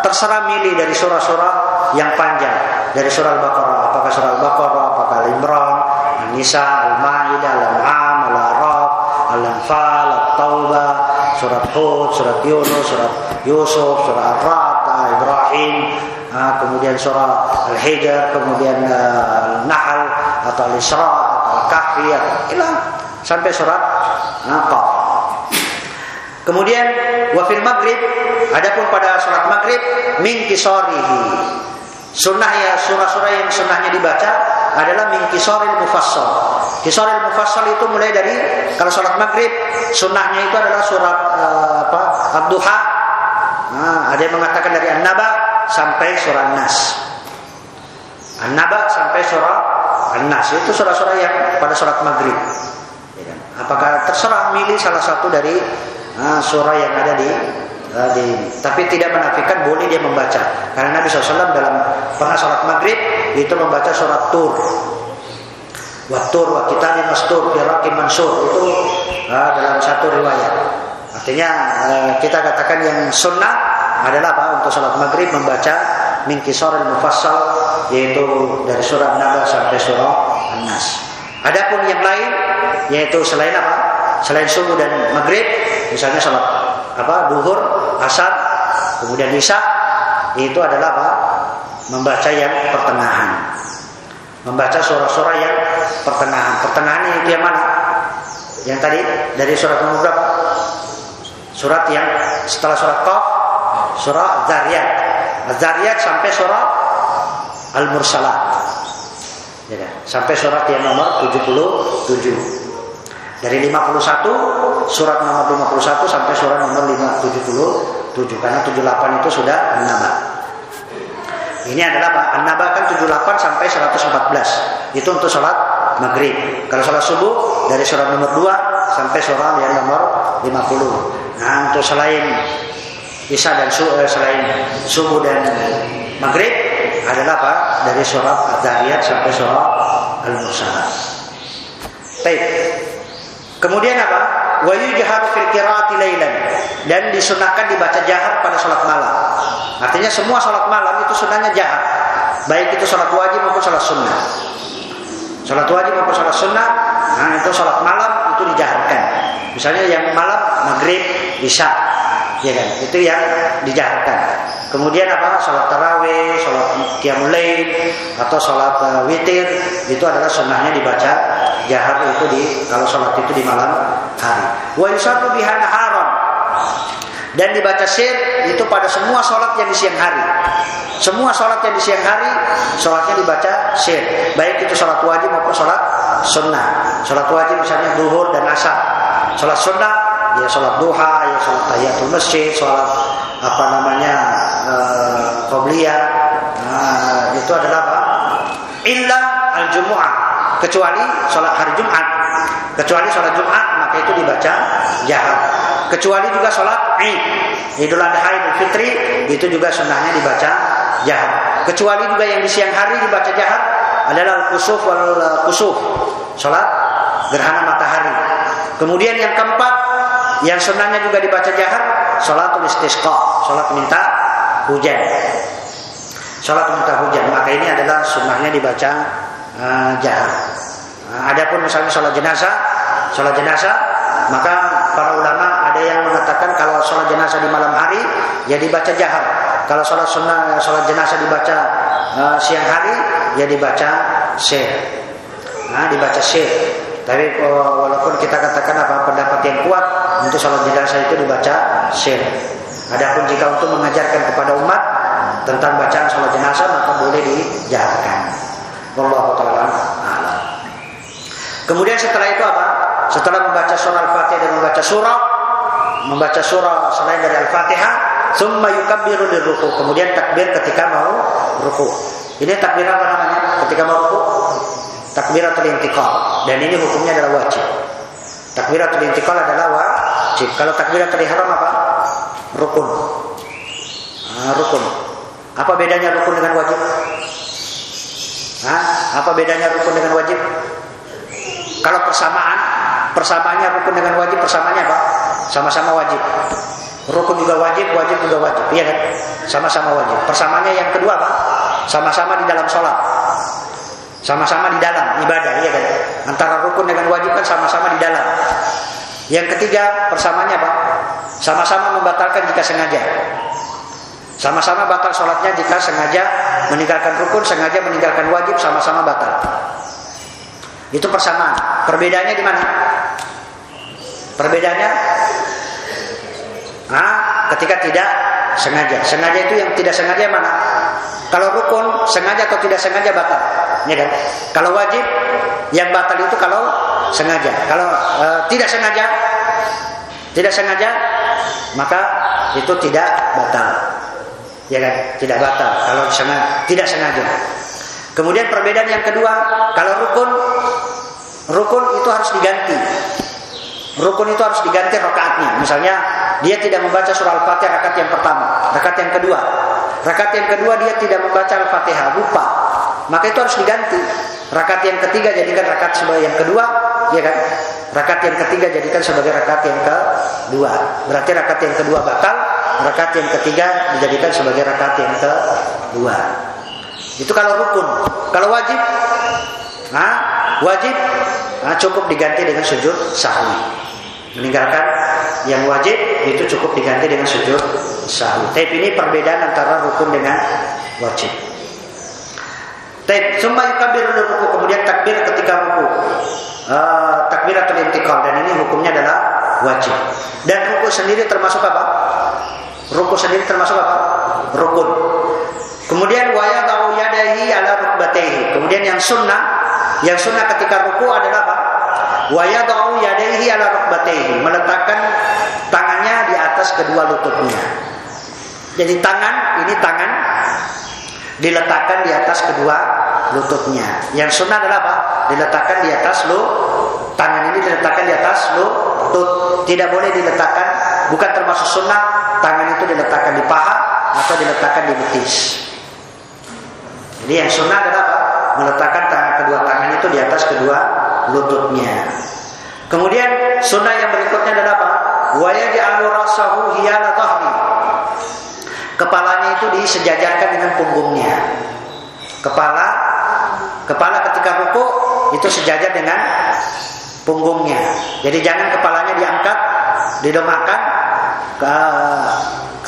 terserah milih dari surah-surah yang panjang. Dari surah Al-Baqarah, apakah surah Al-Baqarah, apakah Al-Imran, An-Nisa, Al-Ma'idah, Al-An'am, Al-A'raf, Al-Anfal, At-Taubah, surat Hud, surat Yunus, surat Yusuf, surat Ar-Ra'd, Ibrahim, kemudian surah Al-Hijr, kemudian Al-Nahl atau Al-Isra atau Al-Kahfi atau ilah sampai surat Qaf. Kemudian wafil maghrib, adapun pada sholat maghrib min kisorihi. Sunnah ya surah-surah yang sunnahnya dibaca adalah min kisoril mufassal. Kisoril mufassal itu mulai dari kalau sholat maghrib sunnahnya itu adalah surat uh, apa Abduha. Nah, ada yang mengatakan dari An-Naba sampai surah Nas. An-Naba sampai surah An-Nas itu surah-surah yang pada sholat maghrib. Ya kan? Apakah terserah milih salah satu dari uh, surah yang ada di uh, di tapi tidak menafikan boleh dia membaca. Karena Nabi SAW dalam pernah sholat maghrib itu membaca surat tur. Watur wa kitabin mastur Firakim mansur. Itu uh, dalam satu riwayat. Artinya uh, kita katakan yang sunnah adalah apa? Untuk sholat maghrib membaca min kisar mufassal yaitu dari surah Naba sampai surah An-Nas. Adapun yang lain yaitu selain apa? Selain subuh dan maghrib misalnya sholat apa duhur, asar, kemudian isya itu adalah apa? Membaca yang pertengahan. Membaca surah-surah yang pertengahan. Pertengahan itu yang mana? Yang tadi dari surat nomor berapa? Surat yang setelah surat Qaf, surah Zariyat. Zariyat sampai surah Al-Mursalat. Ya, kan? sampai surat yang nomor 77. Dari 51 surat nomor 51 sampai surat nomor 577 karena 78 itu sudah an-naba. Ini adalah? An-naba kan 78 sampai 114. Itu untuk sholat maghrib. Kalau sholat subuh dari surat nomor 2 sampai surat yang nomor 50. Nah, untuk selain Isya dan su, eh, selain subuh dan maghrib adalah apa? Dari surat Az-Zariyat sampai surat Al-Mursalat. Baik. Kemudian apa? Wa yujharu fil qiraati lailan dan disunahkan dibaca jahar pada sholat malam. Artinya semua sholat malam itu sunnahnya jahar. Baik itu sholat wajib maupun sholat sunnah. Sholat wajib maupun sholat sunnah, nah itu sholat malam itu dijaharkan. Misalnya yang malam maghrib, isya, ya kan? Itu yang dijaharkan. Kemudian apa? Sholat taraweh, sholat qiyamul atau sholat uh, witir itu adalah sunnahnya dibaca jahar itu di kalau sholat itu di malam hari. Wa yusatu bihana haram dan dibaca sir itu pada semua sholat yang di siang hari. Semua sholat yang di siang hari sholatnya dibaca sir, baik itu sholat wajib maupun sholat sunnah. Sholat wajib misalnya duhur dan asar. Sholat sunnah ya sholat duha, ya sholat tahiyatul masjid, sholat apa namanya qobliyah. Nah, itu adalah apa? Illa al-jumu'ah. Kecuali sholat hari Jumat. Kecuali sholat Jumat maka itu dibaca jahat kecuali juga sholat Id. Idul Adha Idul Fitri itu juga sunnahnya dibaca jahat kecuali juga yang di siang hari dibaca jahat adalah kusuf wal kusuf sholat gerhana matahari. Kemudian yang keempat yang sunnahnya juga dibaca jahat sholatul istisqa sholat minta hujan Sholat minta hujan maka ini adalah sunnahnya dibaca uh, jahar. Uh, adapun misalnya sholat jenazah, sholat jenazah maka para ulama ada yang mengatakan kalau sholat jenazah di malam hari ya dibaca jahar. Kalau sholat sunnah sholat jenazah dibaca uh, siang hari ya dibaca syekh. Nah, dibaca syekh. Tapi uh, walaupun kita katakan apa pendapat yang kuat untuk sholat jenazah itu dibaca syekh. Adapun jika untuk mengajarkan kepada umat tentang bacaan sholat jenazah maka boleh dijaharkan. Wallahu taala Kemudian setelah itu apa? Setelah membaca surah Al-Fatihah dan membaca surah membaca surah selain dari Al-Fatihah, summa yukabbiru ruku. Kemudian takbir ketika mau ruku. Ini takbir apa namanya? Ketika mau ruku? Takbiratul intiqal. Dan ini hukumnya adalah wajib. Takbiratul intiqal adalah wajib. Kalau takbiratul ihram apa? Rukun. Nah, rukun. Apa bedanya rukun dengan wajib? Hah? Apa bedanya rukun dengan wajib? Kalau persamaan, persamaannya rukun dengan wajib, persamaannya apa? Sama-sama wajib. Rukun juga wajib, wajib juga wajib. Iya kan? Sama-sama wajib. Persamaannya yang kedua apa? Sama-sama di dalam sholat. Sama-sama di dalam ibadah, iya kan? Antara rukun dengan wajib kan sama-sama di dalam. Yang ketiga, persamaannya apa? Sama-sama membatalkan jika sengaja. Sama-sama batal sholatnya jika sengaja meninggalkan rukun, sengaja meninggalkan wajib, sama-sama batal. Itu persamaan. Perbedaannya di mana? Perbedaannya Nah, ketika tidak sengaja. Sengaja itu yang tidak sengaja mana? Kalau rukun sengaja atau tidak sengaja batal. Ya kan? Kalau wajib yang batal itu kalau sengaja. Kalau e, tidak sengaja tidak sengaja maka itu tidak batal. Ya kan? Tidak batal kalau sengaja, tidak sengaja. Kemudian perbedaan yang kedua, kalau rukun rukun itu harus diganti. Rukun itu harus diganti rakaatnya. Misalnya dia tidak membaca surah Al-Fatihah rakaat yang pertama, rakaat yang kedua. Rakaat yang kedua dia tidak membaca Al-Fatihah, lupa. Maka itu harus diganti. Rakaat yang ketiga jadikan rakaat sebagai yang kedua, ya kan? Rakaat yang ketiga jadikan sebagai rakaat yang kedua. Berarti rakaat yang kedua batal, rakaat yang ketiga dijadikan sebagai rakaat yang kedua. Itu kalau rukun. Kalau wajib, nah, wajib nah, cukup diganti dengan sujud sahwi. Meninggalkan yang wajib itu cukup diganti dengan sujud sahwi. Tapi ini perbedaan antara rukun dengan wajib. Tapi semua kabir ruku kemudian takbir ketika ruku. Uh, takbir atau intikal dan ini hukumnya adalah wajib. Dan ruku sendiri termasuk apa? Ruku sendiri termasuk apa? Rukun. Kemudian waya yadahi ala rukbatehi. Kemudian yang sunnah, yang sunnah ketika ruku adalah apa? Wa yadayhi ala rukbatayhi meletakkan tangannya di atas kedua lututnya. Jadi tangan ini tangan diletakkan di atas kedua lututnya. Yang sunnah adalah apa? Diletakkan di atas lu tangan ini diletakkan di atas lutut. Tidak boleh diletakkan bukan termasuk sunnah tangan itu diletakkan di paha atau diletakkan di betis. Jadi yang sunnah adalah apa? Meletakkan tangan kedua tangan itu di atas kedua lututnya. Kemudian sunnah yang berikutnya adalah apa? Wa yaj'alu rasahu dhahri. Kepalanya itu disejajarkan dengan punggungnya. Kepala kepala ketika ruku itu sejajar dengan punggungnya. Jadi jangan kepalanya diangkat, didemakan ke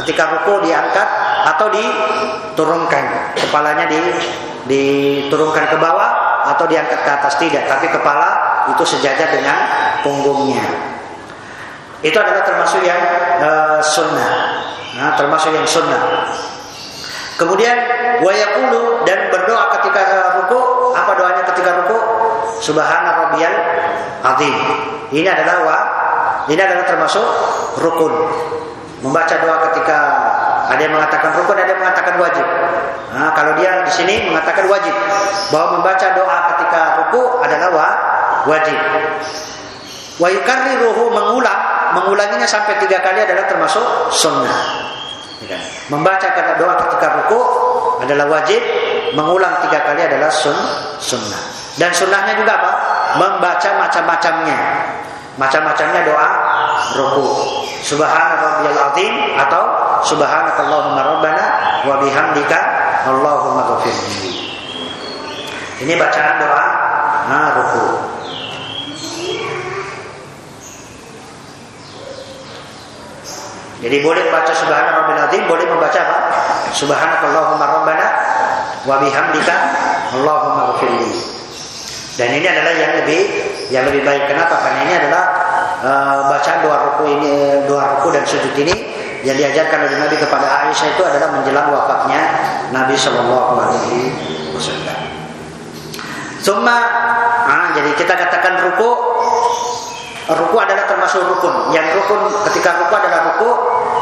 ketika ruku diangkat atau diturunkan. Kepalanya di diturunkan ke bawah atau diangkat ke atas tidak, tapi kepala itu sejajar dengan punggungnya. Itu adalah termasuk yang uh, sunnah, nah, termasuk yang sunnah. Kemudian wayakulu dan berdoa ketika ruku, apa doanya ketika ruku? Subhana rabbiyal azim. Ini adalah wa, ini adalah termasuk rukun. Membaca doa ketika ada yang mengatakan rukun, ada yang mengatakan wajib. Nah, kalau dia di sini mengatakan wajib bahwa membaca doa ketika ruku adalah wa, wajib. Wa yukarriruhu mengulang, mengulanginya sampai tiga kali adalah termasuk sunnah. Ya? Membaca kata doa ketika ruku adalah wajib, mengulang tiga kali adalah sun, sunnah. Dan sunnahnya juga apa? Membaca macam-macamnya. Macam-macamnya doa ruku. Subhana rabbiyal azim atau subhanakallahumma rabbana wa bihamdika Allahumma ghafirli. Ini bacaan doa nah ruku. Jadi boleh baca subhana rabbil azim, boleh membaca apa? Subhanakallahumma rabbana wa bihamdika Allahumma ghafirli. Dan ini adalah yang lebih yang lebih baik. Kenapa? Karena ini adalah uh, bacaan doa ruku ini doa ruku dan sujud ini yang diajarkan oleh Nabi kepada Aisyah itu adalah menjelang wafatnya Nabi Shallallahu Alaihi Wasallam. Summa, ah, jadi kita katakan ruku, ruku adalah termasuk rukun. Yang rukun ketika ruku adalah ruku,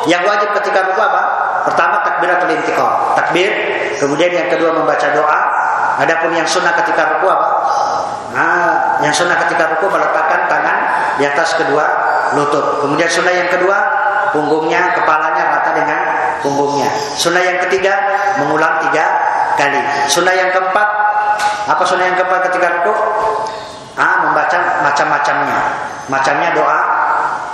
yang wajib ketika ruku apa? Pertama takbir atau intikal, takbir. Kemudian yang kedua membaca doa. Adapun yang sunnah ketika ruku apa? Nah, yang sunnah ketika ruku meletakkan tangan di atas kedua lutut. Kemudian sunnah yang kedua punggungnya, kepalanya rata dengan punggungnya. Sunnah yang ketiga mengulang tiga kali. Sunnah yang keempat apa sunnah yang keempat ketika ruku? Ah, membaca macam-macamnya. Macamnya doa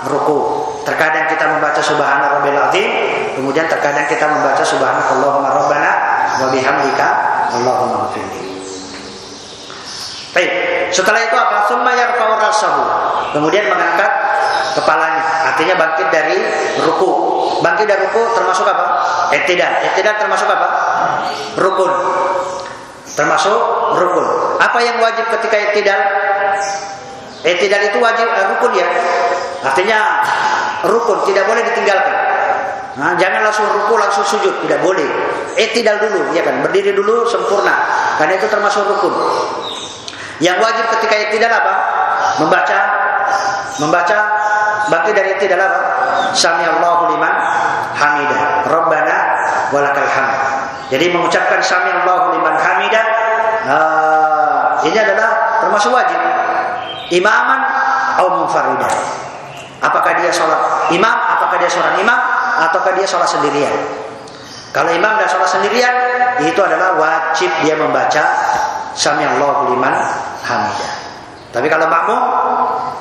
ruku. Terkadang kita membaca subhana rabbil azim, kemudian terkadang kita membaca subhanakallahumma rabbana wa bihamdika Allahumma ghfirli. Baik, setelah itu apa? Summa yarfa'u rasahu. Kemudian mengangkat kepalanya. Artinya bangkit dari ruku. Bangkit dari ruku termasuk apa? Etidak. Etidak termasuk apa? Rukun. Termasuk rukun. Apa yang wajib ketika etidal? Etidal itu wajib uh, rukun ya. Artinya rukun tidak boleh ditinggalkan. Nah, jangan langsung ruku langsung sujud, tidak boleh. Eh tidak dulu, ya kan? Berdiri dulu sempurna. Karena itu termasuk rukun. Yang wajib ketika tidak apa? Membaca membaca bangkit dari tidak apa? Sami Allahu liman hamidah. Rabbana walakal hamd. Jadi mengucapkan sami Allahu liman hamidah uh, ini adalah termasuk wajib. Imaman atau munfaridah. Apakah dia sholat imam? Apakah dia seorang imam? ataukah dia sholat sendirian? Kalau imam dan sholat sendirian, itu adalah wajib dia membaca Sami Allahu liman hamidah. Tapi kalau makmum,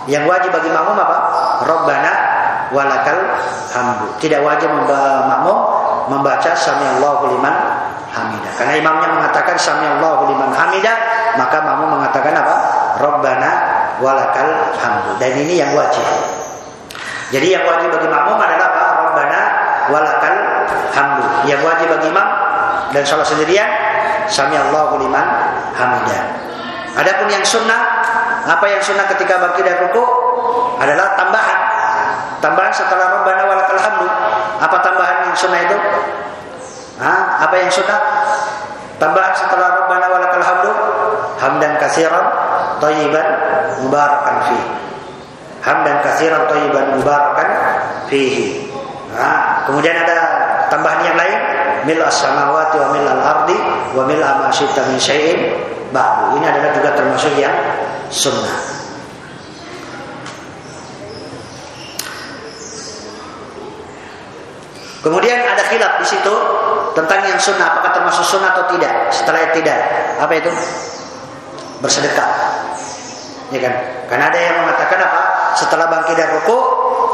yang wajib bagi makmum apa? Rabbana walakal hamdu. Tidak wajib makmum membaca Sami Allahu liman hamidah. Karena imamnya mengatakan Sami Allahu liman hamidah, maka makmum mengatakan apa? Rabbana walakal hamdu. Dan ini yang wajib. Jadi yang wajib bagi makmum adalah apa? Rabbana walakal hamdu. Yang wajib bagi imam dan salat sendirian sami Allahu liman hamidah. Adapun yang sunnah, apa yang sunnah ketika bangkit dari ruku adalah tambahan. Tambahan setelah Rabbana walakal hamdu. Apa tambahan yang sunnah itu? Hah? Apa yang sunnah? Tambahan setelah Rabbana walakal hamdu, hamdan katsiran thayyiban mubarakan fihi hamdan katsiran thayyiban mubarakan fihi. Nah, kemudian ada tambahan yang lain mil as-samawati wa mil al-ardi wa mil ma syi'ta syai'in. Ini adalah juga termasuk yang sunnah. Kemudian ada khilaf di situ tentang yang sunnah, apakah termasuk sunnah atau tidak. Setelah tidak, apa itu? Bersedekah. Ya kan? Karena ada yang mengatakan apa? setelah bangkit dari ruku,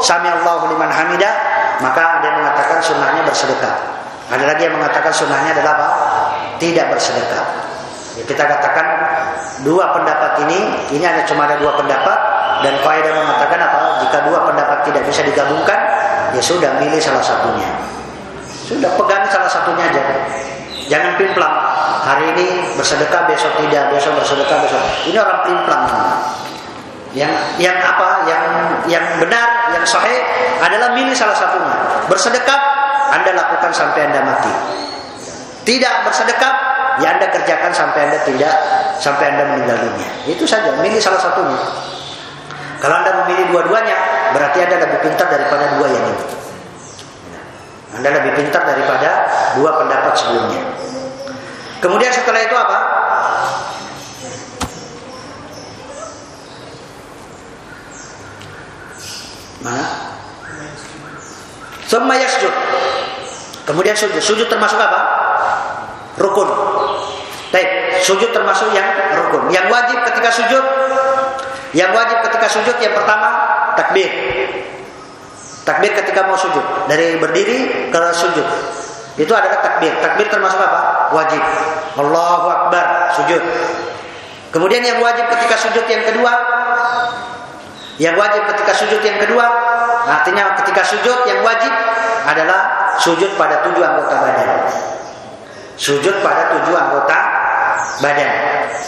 sami Allahu liman hamidah, maka dia mengatakan sunnahnya bersedekah. Ada lagi yang mengatakan sunnahnya adalah apa? Tidak bersedekah. Ya, kita katakan dua pendapat ini, ini hanya cuma ada dua pendapat dan kaidah mengatakan apa? Jika dua pendapat tidak bisa digabungkan, ya sudah milih salah satunya. Sudah pegang salah satunya aja. Jangan pimplang. Hari ini bersedekah, besok tidak, besok bersedekah, besok. Ini orang pimplang yang yang apa yang yang benar yang sahih adalah milih salah satunya bersedekah anda lakukan sampai anda mati tidak bersedekah ya anda kerjakan sampai anda tidak sampai anda meninggal dunia itu saja milih salah satunya kalau anda memilih dua-duanya berarti anda lebih pintar daripada dua yang ini anda lebih pintar daripada dua pendapat sebelumnya kemudian setelah itu apa Mana? Summa yasjud. Kemudian sujud. Sujud termasuk apa? Rukun. Baik, sujud termasuk yang rukun. Yang wajib ketika sujud, yang wajib ketika sujud yang pertama takbir. Takbir ketika mau sujud, dari berdiri ke sujud. Itu adalah takbir. Takbir termasuk apa? Wajib. Allahu Akbar, sujud. Kemudian yang wajib ketika sujud yang kedua yang wajib ketika sujud yang kedua, artinya ketika sujud yang wajib adalah sujud pada tujuh anggota badan. Sujud pada tujuh anggota badan.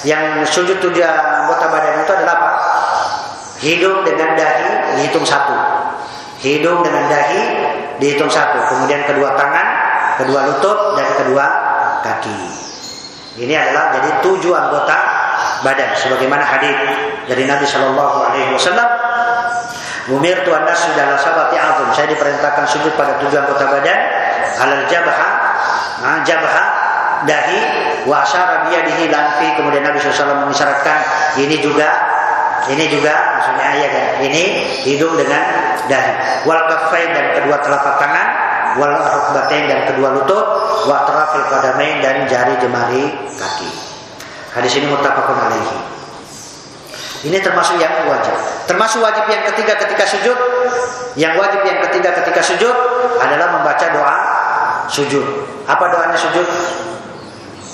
Yang sujud tujuh anggota badan itu adalah apa? Hidung dengan dahi dihitung satu. Hidung dengan dahi dihitung satu. Kemudian kedua tangan, kedua lutut, dan kedua kaki. Ini adalah jadi tujuh anggota badan sebagaimana hadis dari Nabi Shallallahu Alaihi Wasallam Umir tuan nas sabati azum saya diperintahkan sujud pada tujuh anggota badan alal jabha. Nah, dahi wa asyara biyadihi lanfi kemudian Nabi SAW mengisyaratkan ini juga ini juga maksudnya kan ini hidung dengan dahi. Wal kaffain dan kedua telapak tangan wal rukbatain dan kedua lutut wa atrafil qadamain dan jari jemari kaki. Hadis ini muttafaqun alaihi. Ini termasuk yang wajib. Termasuk wajib yang ketiga ketika sujud. Yang wajib yang ketiga ketika sujud adalah membaca doa sujud. Apa doanya sujud?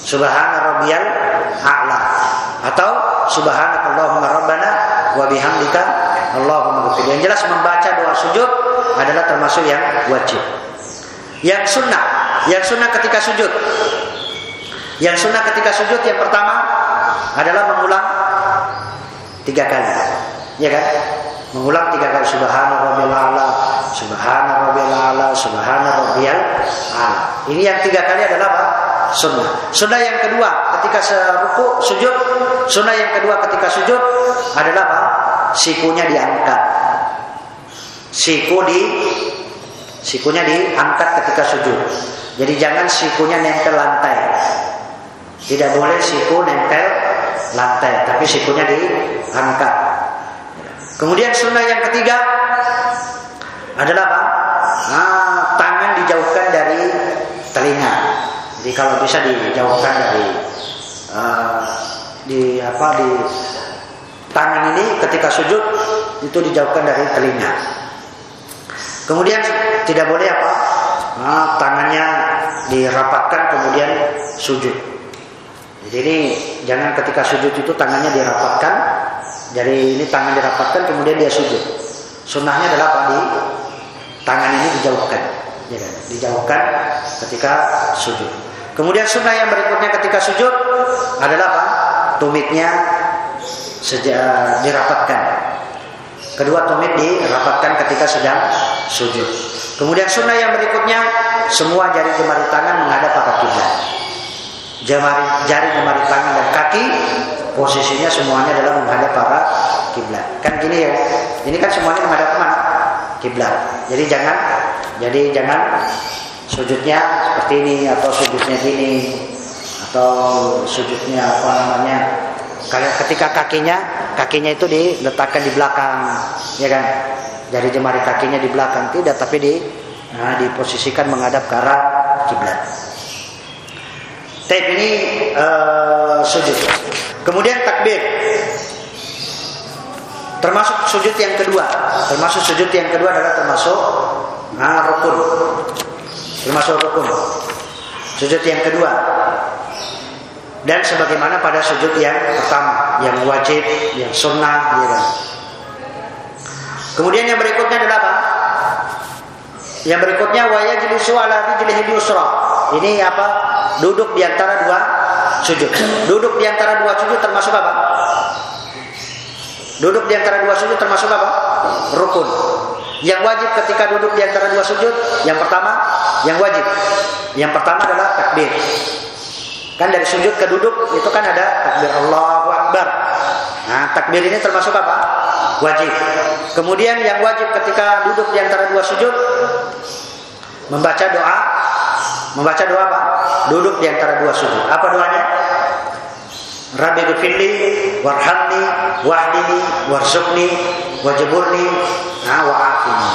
Subhana rabbiyal a'la atau subhanakallahumma rabbana wa bihamdika Allahumma ghfir. Yang jelas membaca doa sujud adalah termasuk yang wajib. Yang sunnah, yang sunnah ketika sujud yang sunnah ketika sujud yang pertama adalah mengulang tiga kali, ya kan? Mengulang tiga kali Subhana Rabbil Ala, Subhana Rabbil Ala, Subhana rabbiyal ala. Ini yang tiga kali adalah apa? Sunnah. Sunnah yang kedua ketika seruku sujud. Sunnah yang kedua ketika sujud adalah apa? Sikunya diangkat. Siku di sikunya diangkat ketika sujud. Jadi jangan sikunya nempel lantai. Tidak boleh siku nempel lantai, tapi sikunya diangkat. Kemudian sunnah yang ketiga adalah apa? Nah, tangan dijauhkan dari telinga. Jadi kalau bisa dijauhkan dari uh, di apa di tangan ini ketika sujud itu dijauhkan dari telinga. Kemudian tidak boleh apa? Nah, tangannya dirapatkan kemudian sujud. Jadi jangan ketika sujud itu tangannya dirapatkan. Jadi ini tangan dirapatkan kemudian dia sujud. Sunnahnya adalah apa di tangan ini dijauhkan, ya kan? Dijauhkan ketika sujud. Kemudian sunnah yang berikutnya ketika sujud adalah apa? Tumitnya sejak dirapatkan. Kedua tumit dirapatkan ketika sedang sujud. Kemudian sunnah yang berikutnya semua jari jemari tangan menghadap arah kiblat. Jari jari jemari tangan dan kaki posisinya semuanya adalah menghadap arah kiblat. Kan gini ya. Ini kan semuanya menghadap mana? Kiblat. Jadi jangan jadi jangan sujudnya seperti ini atau sujudnya gini atau sujudnya apa namanya ketika kakinya kakinya itu diletakkan di belakang ya kan dari jemari kakinya di belakang tidak tapi di nah, diposisikan menghadap ke arah kiblat tape ini uh, sujud. Kemudian takbir. Termasuk sujud yang kedua. Termasuk sujud yang kedua adalah termasuk nah, rukun. Termasuk rukun. Sujud yang kedua. Dan sebagaimana pada sujud yang pertama yang wajib yang sunnah ya kan? Kemudian yang berikutnya adalah apa? Yang berikutnya waya jilisu ala ini apa duduk di antara dua sujud duduk di antara dua sujud termasuk apa duduk di antara dua sujud termasuk apa rukun yang wajib ketika duduk di antara dua sujud yang pertama yang wajib yang pertama adalah takbir Kan dari sujud ke duduk itu kan ada takbir Allahu Akbar. Nah, takbir ini termasuk apa? Wajib. Kemudian yang wajib ketika duduk di antara dua sujud membaca doa. Membaca doa apa? Duduk di antara dua sujud. Apa doanya? Rabbi gfirli warhamni wahdini warzuqni wajburni nah wa'afini.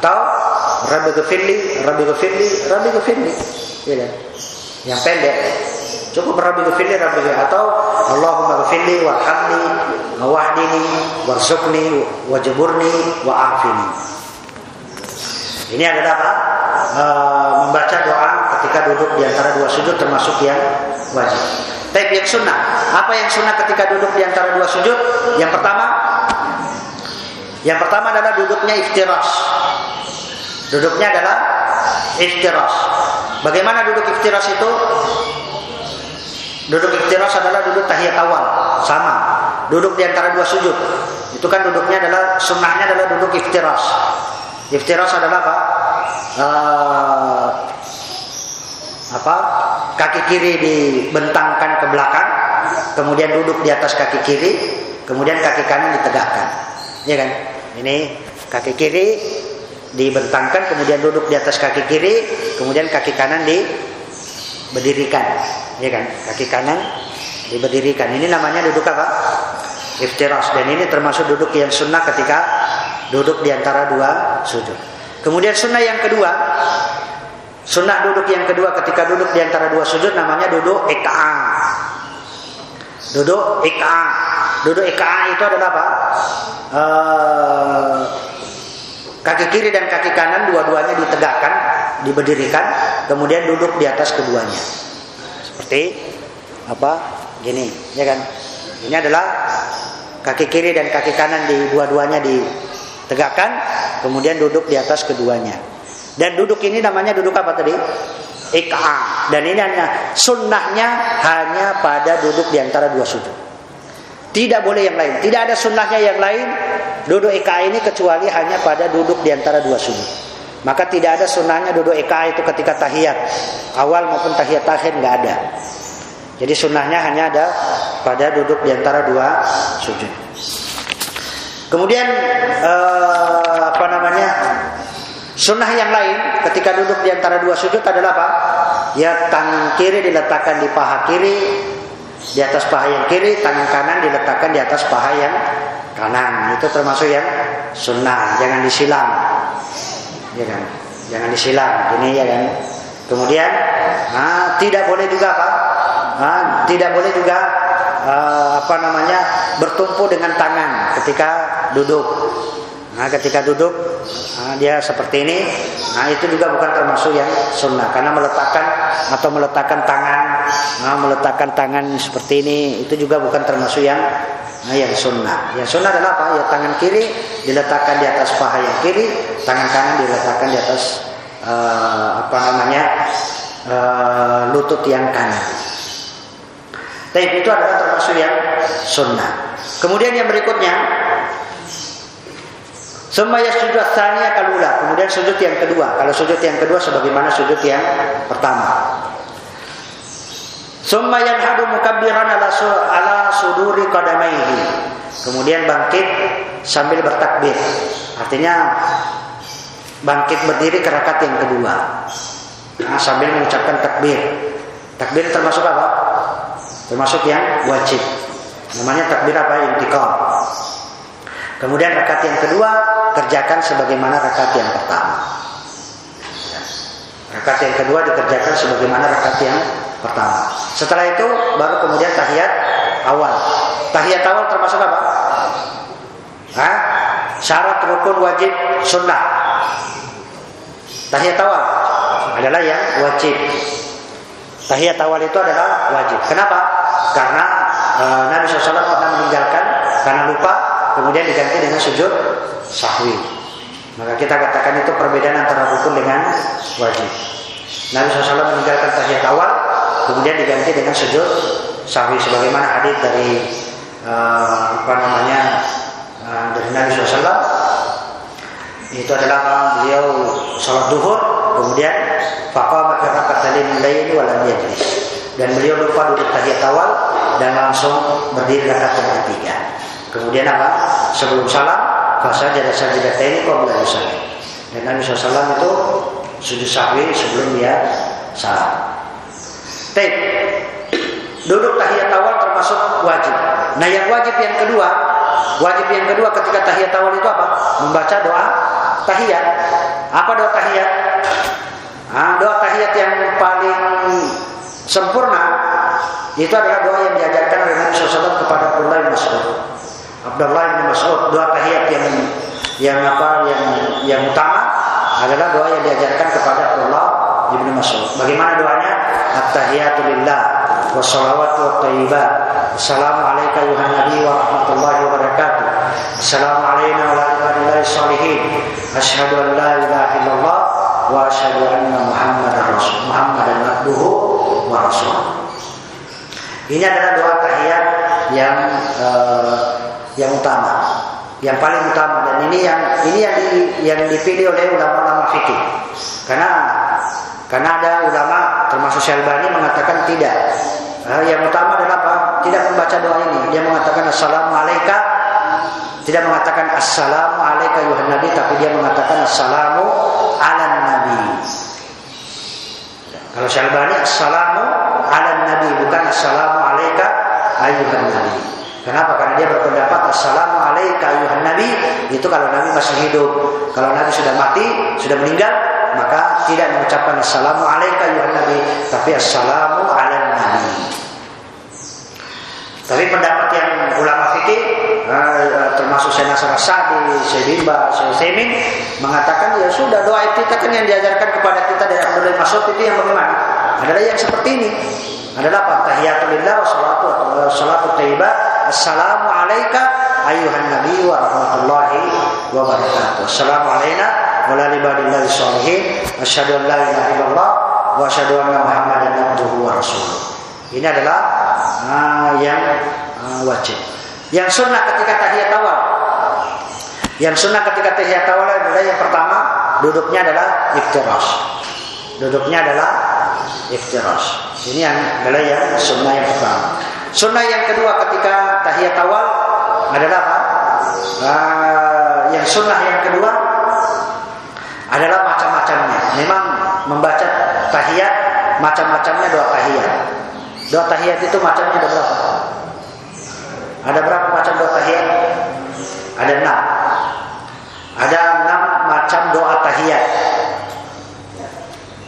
Atau Rabbi gfirli, Rabbi gfirli, Rabbi gfirli. Ya kan? yang pendek cukup Rabbi ghafirli Rabbi atau Allahumma ghafirli warhamni wahdini warzuqni wajburni wa'afini ini adalah apa? E, membaca doa ketika duduk di antara dua sujud termasuk yang wajib. Tapi yang sunnah, apa yang sunnah ketika duduk di antara dua sujud? Yang pertama, yang pertama adalah duduknya iftiras. Duduknya adalah iftiras. Bagaimana duduk iftiras itu? Duduk iftiras adalah duduk tahiyat awal, sama. Duduk di antara dua sujud. Itu kan duduknya adalah sunnahnya adalah duduk iftiras. Iftiras adalah apa? Uh, apa? Kaki kiri dibentangkan ke belakang, kemudian duduk di atas kaki kiri, kemudian kaki kanan ditegakkan. Ya kan? Ini kaki kiri dibentangkan kemudian duduk di atas kaki kiri kemudian kaki kanan diberdirikan ya kan kaki kanan diberdirikan ini namanya duduk apa iftiras dan ini termasuk duduk yang sunnah ketika duduk di antara dua sujud kemudian sunnah yang kedua sunnah duduk yang kedua ketika duduk di antara dua sujud namanya duduk eka duduk eka duduk eka itu adalah apa uh, Kaki kiri dan kaki kanan dua-duanya ditegakkan, diberdirikan, kemudian duduk di atas keduanya. Seperti apa? Gini, ya kan? Ini adalah kaki kiri dan kaki kanan di dua-duanya ditegakkan, kemudian duduk di atas keduanya. Dan duduk ini namanya duduk apa tadi? Ika. Dan ini hanya sunnahnya hanya pada duduk di antara dua sudut. Tidak boleh yang lain. Tidak ada sunnahnya yang lain duduk ika ini kecuali hanya pada duduk di antara dua sudut. Maka tidak ada sunnahnya duduk eka itu ketika tahiyat awal maupun tahiyat akhir nggak ada. Jadi sunnahnya hanya ada pada duduk di antara dua sujud. Kemudian eh, apa namanya sunnah yang lain ketika duduk di antara dua sujud adalah apa? Ya tangan kiri diletakkan di paha kiri di atas paha yang kiri, tangan kanan diletakkan di atas paha yang kanan. Itu termasuk yang sunnah, jangan disilam ya kan jangan disilang ini ya kan kemudian nah, tidak boleh juga apa nah, tidak boleh juga uh, apa namanya bertumpu dengan tangan ketika duduk nah ketika duduk nah, dia seperti ini nah itu juga bukan termasuk yang sunnah karena meletakkan atau meletakkan tangan meletakkan tangan seperti ini itu juga bukan termasuk yang Nah, yang sunnah. Yang sunnah adalah apa? Ya tangan kiri diletakkan di atas paha yang kiri, tangan kanan diletakkan di atas uh, apa namanya uh, lutut yang kanan. Tapi itu adalah termasuk yang sunnah. Kemudian yang berikutnya Semua sujud tanya kalula. Kemudian sujud yang kedua. Kalau sujud yang kedua sebagaimana sujud yang pertama. Summa yanhadu mukabbiran ala, ala suduri qadamaihi. Kemudian bangkit sambil bertakbir. Artinya bangkit berdiri ke rakaat yang kedua. Nah, sambil mengucapkan takbir. Takbir termasuk apa? Termasuk yang wajib. Namanya takbir apa? Intikal. Kemudian rakaat yang kedua kerjakan sebagaimana rakaat yang pertama. Rakaat yang kedua dikerjakan sebagaimana rakaat yang pertama. Setelah itu baru kemudian tahiyat awal. Tahiyat awal termasuk apa? Hah? Syarat rukun wajib sunnah. Tahiyat awal adalah yang wajib. Tahiyat awal itu adalah wajib. Kenapa? Karena e, Nabi SAW pernah meninggalkan karena lupa, kemudian diganti dengan sujud sahwi. Maka kita katakan itu perbedaan antara rukun dengan wajib. Nabi SAW meninggalkan tahiyat awal kemudian diganti dengan sujud sahwi sebagaimana hadis dari uh, apa namanya uh, dari Nabi SAW itu adalah beliau sholat duhur kemudian fakwa maka kata ini walam yajlis dan beliau lupa duduk tahiyat awal dan langsung berdiri rakaat yang ketiga kemudian apa sebelum salam fasa jada sajadah ini kau bilang dan Nabi SAW itu sujud sahwi sebelum dia salam Baik. Duduk tahiyat awal termasuk wajib. Nah, yang wajib yang kedua, wajib yang kedua ketika tahiyat awal itu apa? Membaca doa tahiyat. Apa doa tahiyat? Nah, doa tahiyat yang paling sempurna itu adalah doa yang diajarkan oleh Nabi SAW kepada Abdullah bin Mas'ud. Abdullah bin Mas'ud doa tahiyat yang yang apa yang yang utama adalah doa yang diajarkan kepada Abdullah bin Mas'ud. Bagaimana doanya? At-tahiyatu lillah wassalawatu wattayyibat. Assalamu alayka ayuhan nabi wa rahmatullahi wa barakatuh. Assalamu alayna wa ala salihin. Asyhadu an la ilaha illallah wa. Ini adalah doa tahiyat yang uh, yang utama, yang paling utama dan ini yang ini yang di, yang dipilih oleh ulama-ulama fikih. Karena karena ada ulama termasuk Syalbani mengatakan tidak. Nah, yang utama adalah apa? Tidak membaca doa ini. Dia mengatakan assalamualaikum. Tidak mengatakan assalamualaikum yuhan nabi, tapi dia mengatakan assalamu ala nabi. Kalau Syalbani assalamu ala nabi bukan assalamu alaika ayuhan nabi. Kenapa? Karena dia berpendapat assalamu alaika ayuhan nabi itu kalau nabi masih hidup. Kalau nabi sudah mati, sudah meninggal, maka tidak mengucapkan assalamu alaika ya nabi tapi assalamu ala nabi tapi pendapat yang ulama fikih uh, termasuk Syekh Nasr Sa'di, Syekh Bimba, Syekh Semin mengatakan ya sudah doa itu kan yang diajarkan kepada kita dari Abdullah Mas'ud itu yang bagaimana? Adalah yang seperti ini. Adalah apa? Tahiyatulillah wa salatu wa salatu thayyibah. Assalamu alayka ayuhan nabi wa rahmatullahi wa barakatuh. Assalamu alayna wala libadillahi sholihin asyhadu an la ilaha illallah wa asyhadu anna muhammadan abduhu wa rasuluh ini adalah uh, yang uh, wajib yang sunnah ketika tahiyat awal yang sunnah ketika tahiyat awal adalah yang pertama duduknya adalah iftirash. Duduknya adalah iftirash. Ini yang adalah yang sunnah yang pertama. Sunnah yang kedua ketika tahiyat awal adalah apa? Uh, yang sunnah yang kedua adalah macam-macamnya. Memang membaca tahiyat macam-macamnya doa tahiyat. Doa tahiyat itu macamnya ada berapa? Ada berapa macam doa tahiyat? Ada enam. Ada enam macam doa tahiyat.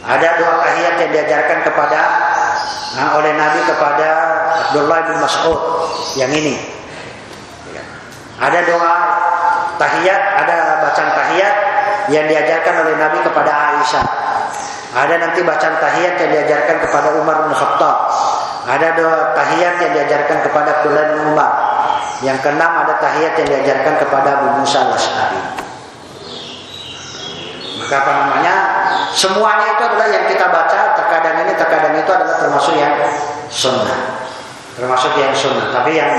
Ada doa tahiyat yang diajarkan kepada nah, oleh Nabi kepada Abdullah bin Mas'ud yang ini. Ada doa tahiyat, ada bacaan tahiyat yang diajarkan oleh Nabi kepada Aisyah. Ada nanti bacaan tahiyat yang diajarkan kepada Umar bin Khattab. Ada doa tahiyat yang diajarkan kepada Abdullah bin Umar. Yang keenam ada tahiyat yang diajarkan kepada Abu Musa al-Asy'ari. Maka apa namanya? Semuanya itu adalah yang kita baca terkadang ini terkadang itu adalah termasuk yang sunnah. Termasuk yang sunnah. Tapi yang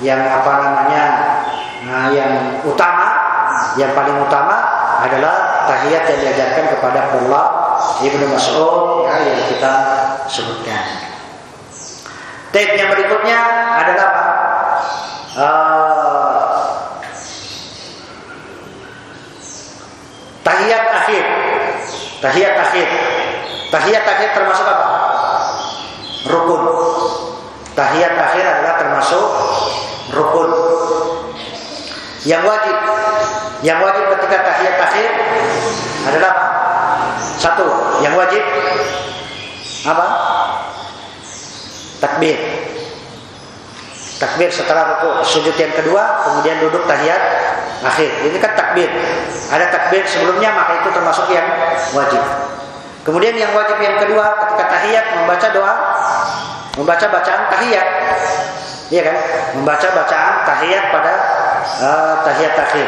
yang apa namanya? Nah, yang utama, yang paling utama adalah tahiyat yang diajarkan kepada Abdullah Ibnu Mas'ud ya, yang kita sebutkan. Tape yang berikutnya adalah apa? Uh, tahiyat akhir. Tahiyat akhir. Tahiyat akhir termasuk apa? Rukun. Tahiyat akhir adalah termasuk rukun. Yang wajib, yang wajib ketika tahiyat akhir adalah? Satu, yang wajib apa? Takbir. Takbir setelah ruku, sujud yang kedua, kemudian duduk tahiyat akhir. Ini kan takbir. Ada takbir sebelumnya, maka itu termasuk yang wajib. Kemudian yang wajib yang kedua ketika tahiyat membaca doa, membaca bacaan tahiyat. Iya kan? Membaca bacaan tahiyat pada uh, tahiyat akhir.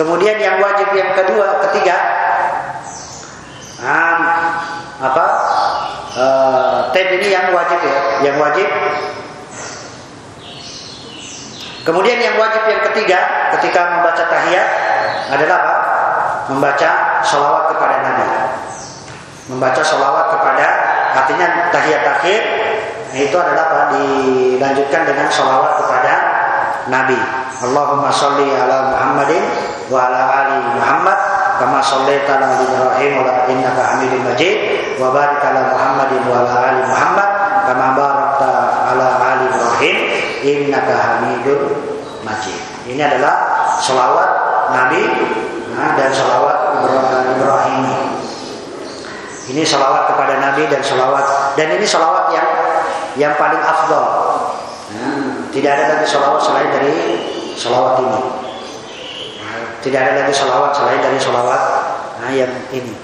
Kemudian yang wajib yang kedua, ketiga, um, apa? Uh, tab ini yang wajib ya, yang wajib. Kemudian yang wajib yang ketiga, ketika membaca tahiyat adalah apa? Membaca salawat kepada Nabi. Membaca salawat kepada artinya tahiyat akhir itu adalah apa? Dilanjutkan dengan salawat kepada Nabi. Allahumma salli ala Muhammadin wa ala ali Muhammad kama sallaita ala Ibrahim wa innaka Hamidum Majid wa barik ala Muhammadin wa ala ali Muhammad kama innaka Hamidum Majid. Ini adalah salawat Nabi nah, dan salawat Ibrahim. Ini salawat kepada Nabi dan salawat dan ini salawat yang yang paling afdal. Nah, tidak ada lagi salawat selain dari salawat ini. Tidak ada lagi salawat selain dari salawat nah, yang ini.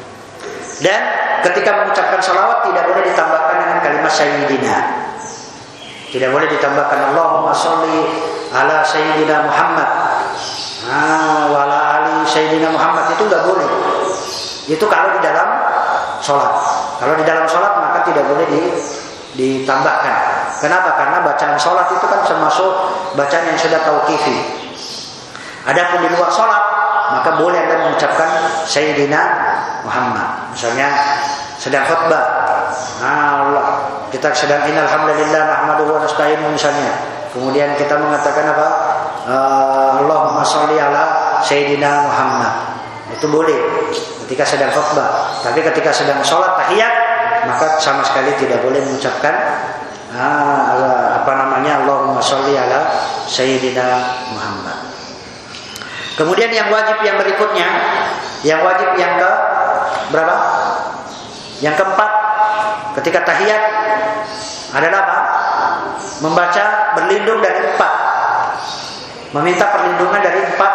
Dan ketika mengucapkan salawat tidak boleh ditambahkan dengan kalimat sayyidina. Tidak boleh ditambahkan Allahumma sholli ala sayyidina Muhammad. Nah, wala ali sayyidina Muhammad itu nggak boleh. Itu kalau di dalam sholat. Kalau di dalam sholat maka tidak boleh di ditambahkan. Kenapa? Karena bacaan sholat itu kan termasuk bacaan yang sudah tauqifi. Adapun di luar sholat, maka boleh anda mengucapkan Sayyidina Muhammad. Misalnya sedang khutbah, Allah, kita sedang innalhamdulillah nahmaduhu wa nasta'inu misalnya. Kemudian kita mengatakan apa? Uh, Allahumma sholli ala Sayyidina Muhammad. Itu boleh ketika sedang khutbah. Tapi ketika sedang sholat tahiyat, maka sama sekali tidak boleh mengucapkan ah, apa namanya Allahumma sholli ala Sayyidina Muhammad. Kemudian yang wajib yang berikutnya, yang wajib yang ke berapa? Yang keempat, ketika tahiyat adalah apa? Membaca berlindung dari empat, meminta perlindungan dari empat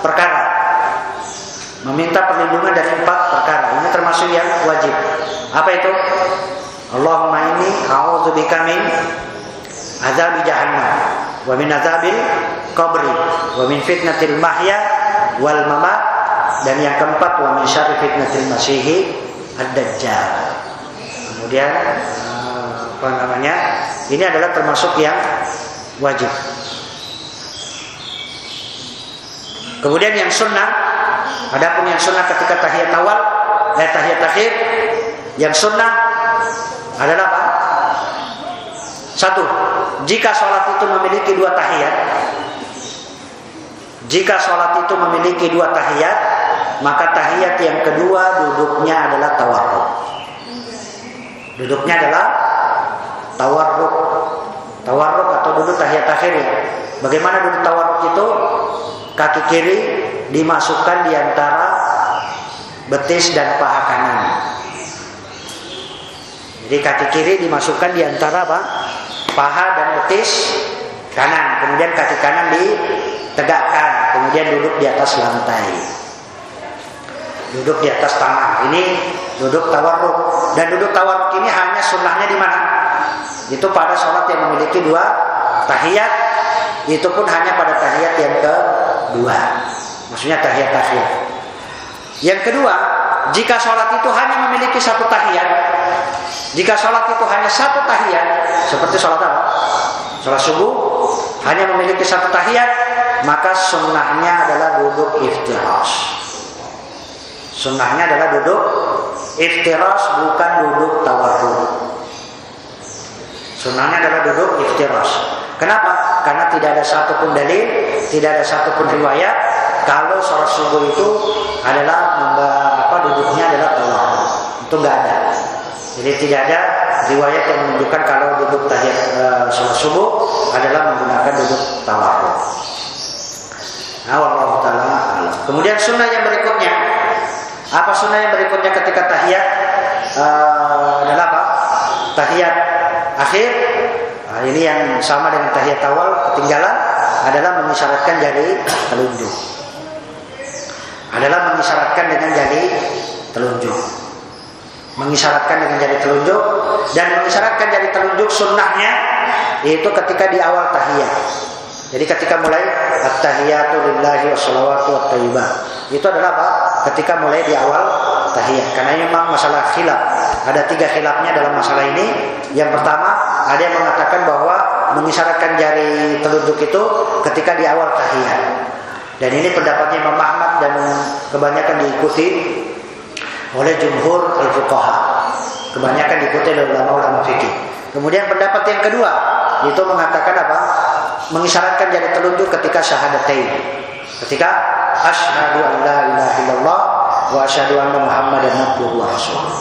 perkara. Meminta perlindungan dari empat perkara. Ini termasuk yang wajib. Apa itu? Allahumma inni a'udzubika min azab jahannam wa min azabil qabri wa min fitnatil mahya wal mamat dan yang keempat wa min syarri fitnatil masihi ad-dajjal. Kemudian apa namanya? Ini adalah termasuk yang wajib. Kemudian yang sunnah Adapun yang sunnah ketika tahiyat awal, eh tahiyat akhir, yang sunnah adalah apa? Satu, jika sholat itu memiliki dua tahiyat, jika sholat itu memiliki dua tahiyat, maka tahiyat yang kedua duduknya adalah tawarruk. Duduknya adalah tawarruk. Tawarruk atau duduk tahiyat akhir. Bagaimana duduk tawarruk itu? Kaki kiri dimasukkan di antara betis dan paha kanan. Jadi kaki kiri dimasukkan di antara apa? Paha dan betis kanan. Kemudian kaki kanan ditegakkan. Kemudian duduk di atas lantai. Duduk di atas tanah. Ini duduk tawarruk. Dan duduk tawarruk ini hanya sunnahnya di mana? Itu pada sholat yang memiliki dua tahiyat. Itu pun hanya pada tahiyat yang kedua. Maksudnya tahiyat akhir. Yang kedua, jika sholat itu hanya memiliki satu tahiyat, jika sholat itu hanya satu tahiyat, seperti sholat apa? Sholat subuh hanya memiliki satu tahiyat, maka sunnahnya adalah duduk iftirash. Sunnahnya adalah duduk iftirash bukan duduk tawarruk. Sunnahnya adalah duduk iftirash. Kenapa? Karena tidak ada satupun dalil, tidak ada satupun riwayat kalau sholat subuh itu adalah apa duduknya adalah tawarruk. Itu enggak ada. Jadi tidak ada riwayat yang menunjukkan kalau duduk tahiyat e, sholat subuh adalah menggunakan duduk tawarruk. Nah, Allah taala Kemudian sunnah yang berikutnya apa sunnah yang berikutnya ketika tahiyat e, adalah apa? Tahiyat akhir. Nah, ini yang sama dengan tahiyat awal ketinggalan adalah mengisyaratkan jari telunjuk. Adalah mengisyaratkan dengan jari telunjuk. Mengisyaratkan dengan jari telunjuk dan mengisyaratkan jari telunjuk sunnahnya yaitu ketika di awal tahiyat. Jadi ketika mulai at-tahiyatu lillahi wassalawatu wat Itu adalah apa? Ketika mulai di awal tahiyat. Karena memang masalah khilaf. Ada tiga khilafnya dalam masalah ini. Yang pertama, ada yang mengatakan bahwa mengisyaratkan jari telunjuk itu ketika di awal tahiyat. Dan ini pendapatnya Imam Ahmad dan kebanyakan diikuti oleh jumhur al-fuqaha. Kebanyakan diikuti oleh ulama-ulama fikih. Kemudian pendapat yang kedua itu mengatakan apa? Mengisyaratkan jari telunjuk ketika syahadatain. Ketika asyhadu an la ilaha illallah wa asyhadu anna muhammadan abduhu wa rasuluh.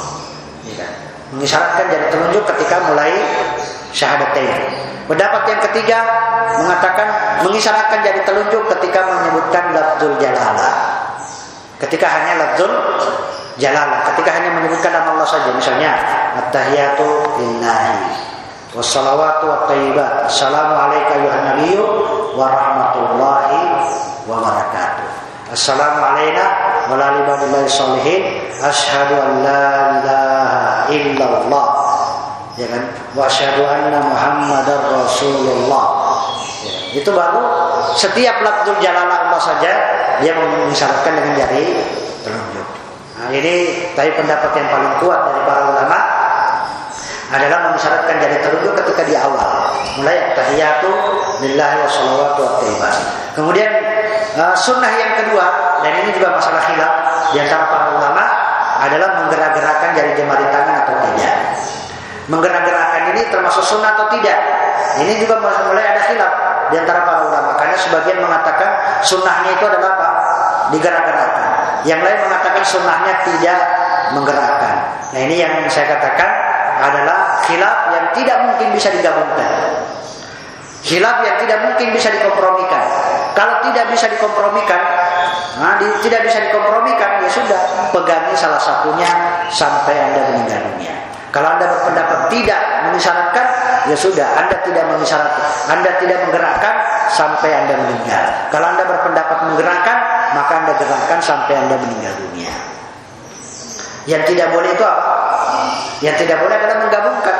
Ya kan? Mengisyaratkan jari telunjuk ketika mulai syahadatain. Pendapat yang ketiga mengatakan mengisyaratkan jari telunjuk ketika menyebutkan lafzul jalalah. Ketika hanya lafzul jalalah, ketika hanya menyebutkan nama Allah saja, misalnya at-tahiyatu lillahi wassalawatu wattayyibat assalamu alayka ayuhan nabiyyu wa rahmatullahi wa barakatuh assalamu alayna wa la ibadillahi salihin asyhadu an la ilaha illallah. Ya kan? Wa asyhadu anna muhammadar rasulullah. Ya. itu baru setiap lafzul jalalah Allah saja dia mengisyaratkan dengan jari telunjuk. Nah ini tapi pendapat yang paling kuat dari para adalah mensyaratkan jadi terunjuk ketika di awal. Mulai tahiyatu lillahi wa salawatu wa Kemudian uh, sunnah yang kedua dan ini juga masalah khilaf di antara para ulama adalah menggerak-gerakkan jari jemari tangan atau tidak. Menggerak-gerakkan ini termasuk sunnah atau tidak? Ini juga mulai ada khilaf di antara para ulama karena sebagian mengatakan sunnahnya itu adalah apa? Digerak-gerakkan. Yang lain mengatakan sunnahnya tidak menggerakkan. Nah ini yang saya katakan adalah khilaf yang tidak mungkin bisa digabungkan. Khilaf yang tidak mungkin bisa dikompromikan. Kalau tidak bisa dikompromikan, nah, di, tidak bisa dikompromikan, ya sudah, pegangi salah satunya sampai Anda meninggal dunia. Kalau Anda berpendapat tidak mengisyaratkan, ya sudah, Anda tidak mengisyaratkan, Anda tidak menggerakkan sampai Anda meninggal. Kalau Anda berpendapat menggerakkan, maka Anda gerakkan sampai Anda meninggal dunia. Yang tidak boleh itu apa? Yang tidak boleh adalah menggabungkan.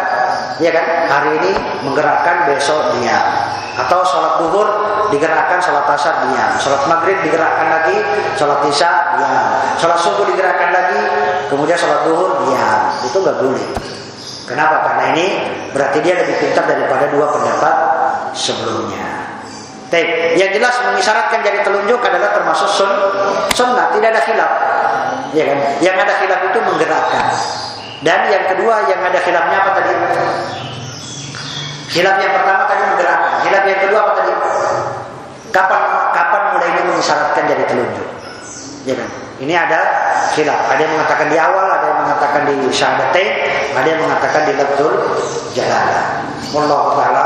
Ya kan? Hari ini menggerakkan besok diam. Atau sholat duhur digerakkan sholat asar diam. Sholat maghrib digerakkan lagi, sholat isya diam. Sholat subuh digerakkan lagi, kemudian sholat duhur diam. Itu nggak boleh. Kenapa? Karena ini berarti dia lebih pintar daripada dua pendapat sebelumnya. Tapi yang jelas mengisyaratkan jari telunjuk adalah termasuk sun, sunnah, tidak ada khilaf. Ya kan? Yang ada khilaf itu menggerakkan. Dan yang kedua yang ada khilafnya apa tadi? Khilaf yang pertama tadi menggerakkan. Khilaf yang kedua apa tadi? Kapan kapan mulainya mengisyaratkan jadi telunjuk? Ya kan? Ini ada khilaf. Ada yang mengatakan di awal, ada yang mengatakan di syahadatain, ada yang mengatakan di lafzul jalalah. Wallahu taala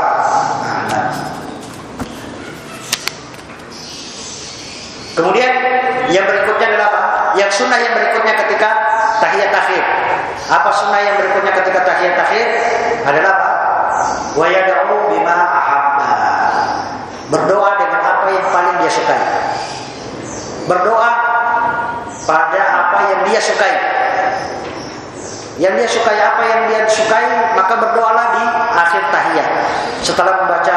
Kemudian yang berikutnya adalah apa? Yang sunnah yang berikutnya ketika tahiyat akhir. Apa sunnah yang berikutnya ketika tahiyat akhir? Adalah apa? Wa yad'u bima ahabba. Berdoa dengan apa yang paling dia sukai. Berdoa pada apa yang dia sukai. Yang dia sukai apa yang dia sukai, maka berdoalah di akhir tahiyat. Setelah membaca,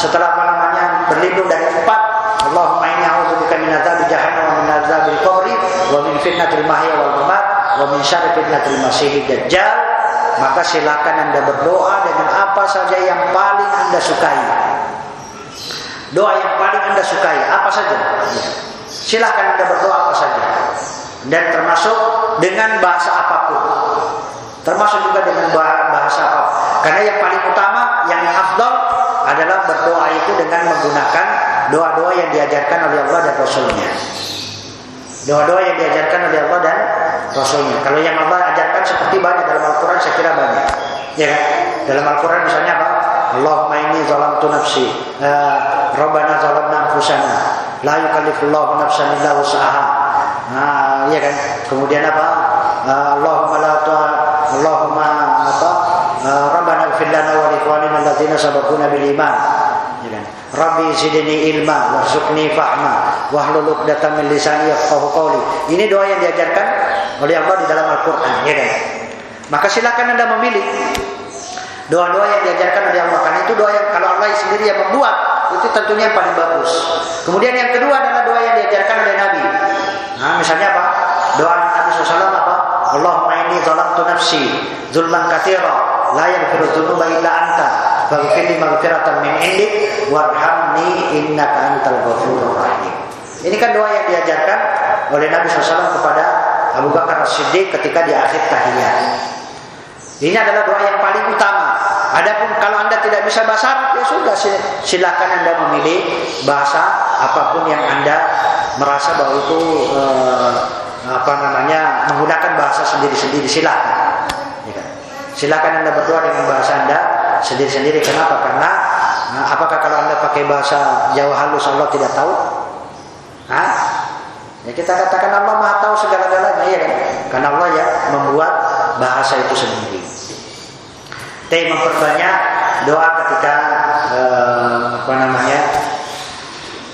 setelah apa namanya berlindung dari empat Allahumma inni a'udzubika min adzabi jahannam wa min adzabil qabri wa min fitnatil mahya wal mamat syarri fitnatil masiihid dajjal maka silakan Anda berdoa dengan apa saja yang paling Anda sukai. Doa yang paling Anda sukai apa saja? Silakan Anda berdoa apa saja. Dan termasuk dengan bahasa apa pun. Termasuk juga dengan bahasa apa pun. Karena yang paling utama, yang afdal adalah berdoa itu dengan menggunakan doa-doa yang diajarkan oleh Allah dan Rasulnya. Doa-doa yang diajarkan oleh Allah dan Rasulnya. Kalau yang Allah ajarkan seperti banyak dalam Al-Quran saya kira banyak. Ya kan? Dalam Al-Quran misalnya apa? Allahumma inni zalamtu nafsi. Uh, Rabbana zalamna anfusana. La yukallifullahu nafsan illa wus'aha. Nah, ya kan? Kemudian apa? Uh, Allahumma la Allahumma apa? Uh, Rabbana ighfir lana wa li ikhwanina alladziina sabaquna bil iman. Rabbi zidni ilma warzuqni fahma wahlul 'uqdatam min lisani yafqahu qawli. Ini doa yang diajarkan oleh Allah di dalam Al-Qur'an, ya kan? Maka silakan Anda memilih doa-doa yang diajarkan oleh Allah. Karena itu doa yang kalau Allah sendiri yang membuat itu tentunya yang paling bagus. Kemudian yang kedua adalah doa yang diajarkan oleh Nabi. Nah, misalnya apa? Doa Nabi SAW apa? Allahumma inni zalamtu nafsi zulman katsira la yaghfiru dzunuba illa anta faghfirli maghfiratan min indik warhamni innaka antal ghafurur rahim. Ini kan doa yang diajarkan oleh Nabi SAW kepada Abu Bakar As-Siddiq ketika di akhir tahiyat. Ini adalah doa yang paling utama. Adapun kalau Anda tidak bisa bahasa Arab ya sudah silakan Anda memilih bahasa apa pun yang Anda merasa bahwa itu eh, apa namanya menggunakan bahasa sendiri-sendiri silakan. Ya. Silakan Anda berdoa dengan bahasa Anda sendiri-sendiri. Kenapa? Karena nah, apakah kalau anda pakai bahasa Jawa halus Allah tidak tahu? Hah? Ya kita katakan Allah Maha tahu segala-galanya ya kan? Karena Allah ya membuat bahasa itu sendiri. Tapi memperbanyak doa ketika eh, apa namanya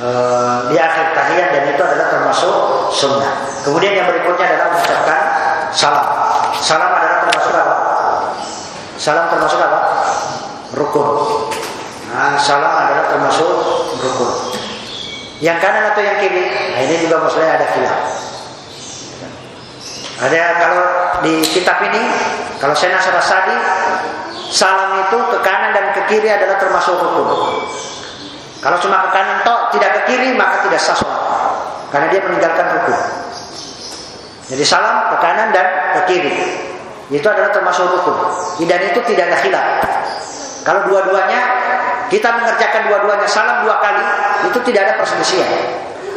eh, di akhir tahiyat dan itu adalah termasuk sunnah. Kemudian yang berikutnya adalah mengucapkan salam. Salam adalah termasuk apa? Salam termasuk apa? Rukun. Nah, salam adalah termasuk rukun. Yang kanan atau yang kiri? Nah, ini juga maksudnya ada khilaf. Ada kalau di kitab ini, kalau saya nasabah sadi, salam itu ke kanan dan ke kiri adalah termasuk rukun. Kalau cuma ke kanan toh tidak ke kiri maka tidak sah sholat. Karena dia meninggalkan rukun. Jadi salam ke kanan dan ke kiri. Itu adalah termasuk rukun. Dan itu tidak ada khilaf. Kalau dua-duanya kita mengerjakan dua-duanya salam dua kali itu tidak ada perselisihan.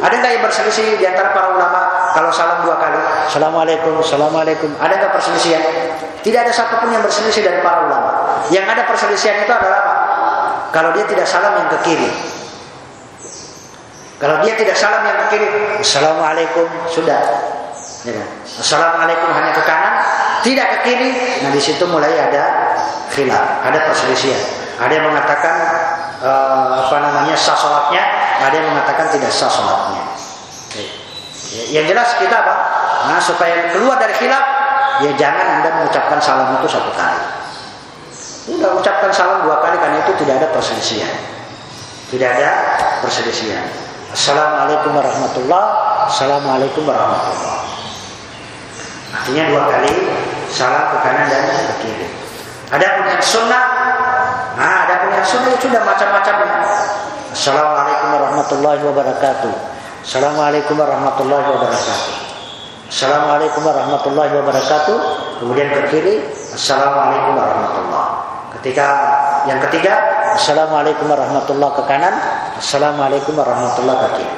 Ada nggak yang berselisih di antara para ulama kalau salam dua kali? Assalamualaikum, assalamualaikum. Ada nggak perselisihan? Tidak ada satupun yang berselisih dari para ulama. Yang ada perselisihan itu adalah apa? Kalau dia tidak salam yang ke kiri. Kalau dia tidak salam yang ke kiri, assalamualaikum sudah. Ya kan? Assalamualaikum hanya ke kanan, tidak ke kiri. Nah di situ mulai ada khilaf, ada perselisihan. Ada yang mengatakan uh, apa namanya sah salatnya, ada yang mengatakan tidak sah salatnya. Yang jelas kita apa? Nah, supaya keluar dari khilaf, ya jangan anda mengucapkan salam itu satu kali. Udah ucapkan salam dua kali karena itu tidak ada perselisihan. Tidak ada perselisihan. Assalamualaikum warahmatullah. Assalamualaikum warahmatullah. Artinya dua kali salam ke kanan dan ke kiri. Ada pun yang sunnah, nah ada pun yang sunnah sudah macam-macam. Assalamualaikum warahmatullahi wabarakatuh. Assalamualaikum warahmatullahi wabarakatuh. Assalamualaikum warahmatullahi wabarakatuh. Kemudian ke kiri, Assalamualaikum warahmatullahi. Ketika yang ketiga, Assalamualaikum warahmatullahi ke kanan, Assalamualaikum warahmatullahi ke kiri.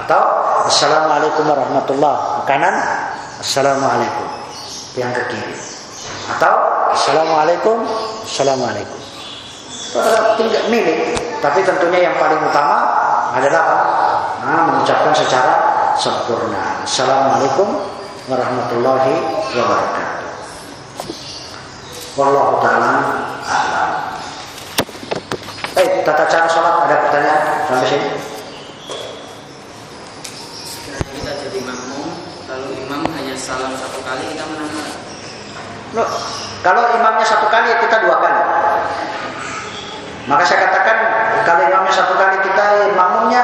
Atau Assalamualaikum warahmatullahi ke kanan, Assalamualaikum yang ke kiri. Atau Assalamualaikum, Assalamualaikum. Tinggal milih, tapi tentunya yang paling utama adalah apa? Nah, mengucapkan secara sempurna. Assalamualaikum warahmatullahi wabarakatuh. Wallahu taala a'lam. Eh, tata cara sholat ada pertanyaan sampai sini? Kita jadi makmum, kalau imam hanya salam satu kali kita menang. Loh, kalau imamnya satu kali kita dua kali. Maka saya katakan kalau imamnya satu kali kita makmumnya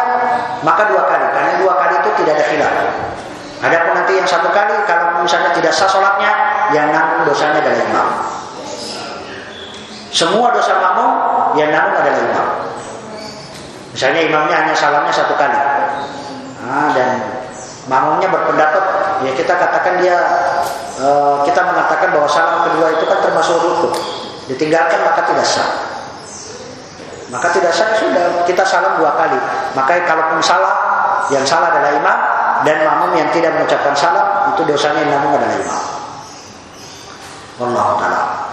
maka dua kali karena dua kali itu tidak ada khilaf. Adapun nanti yang satu kali kalau misalnya tidak sah sholatnya yang nanggung dosanya adalah imam. Semua dosa makmum yang nanggung adalah imam. Misalnya imamnya hanya salamnya satu kali. Nah, dan makmumnya berpendapat ya kita katakan dia e, kita mengatakan bahwa salam kedua itu kan termasuk rukun. Ditinggalkan maka tidak sah. Maka tidak sah sudah kita salam dua kali. Maka kalaupun salah yang salah adalah imam dan makmum yang tidak mengucapkan salam itu dosanya yang nanggung adalah imam. Wallahu taala.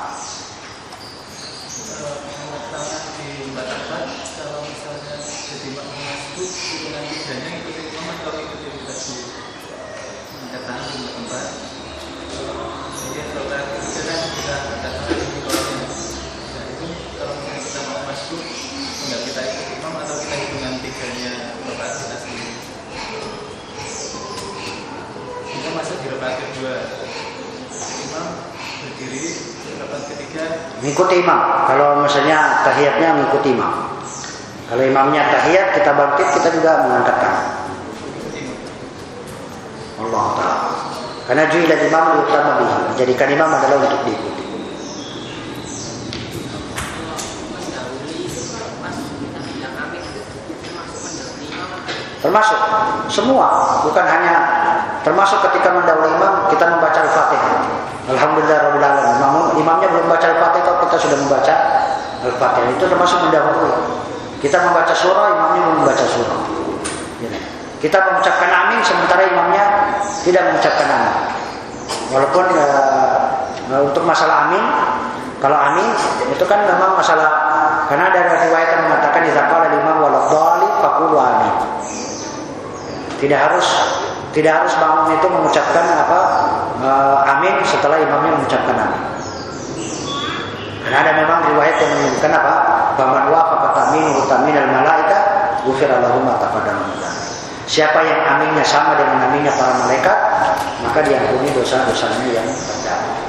Mengikuti imam. Kalau misalnya tahiyatnya mengikuti imam. Kalau imamnya tahiyat kita bangkit kita juga mengangkat tangan. Allah taala. Karena juilan imam utama bihi. Dijadikan imam adalah untuk diikuti. Termasuk semua, bukan hanya termasuk ketika mendahului imam kita membaca Al-Fatihah. Alhamdulillah rabbil alamin. Imam, imamnya belum baca Al-Fatihah sudah membaca Al-Fatihah. Itu termasuk mendahului. Kita membaca surah, imamnya membaca surah. Kita mengucapkan amin sementara imamnya tidak mengucapkan amin. Walaupun uh, untuk masalah amin, kalau amin itu kan memang masalah karena ada riwayat yang mengatakan di qala imam waladhdallin faqulu amin. Tidak harus tidak harus bangun itu mengucapkan apa uh, amin setelah imamnya mengucapkan amin. Karena ada memang riwayat yang menyebutkan apa? Baman wafaqa tamin utamin al malaika ghufira lahu Siapa yang aminnya sama dengan aminnya para malaikat, maka diampuni dosa-dosanya yang terdahulu.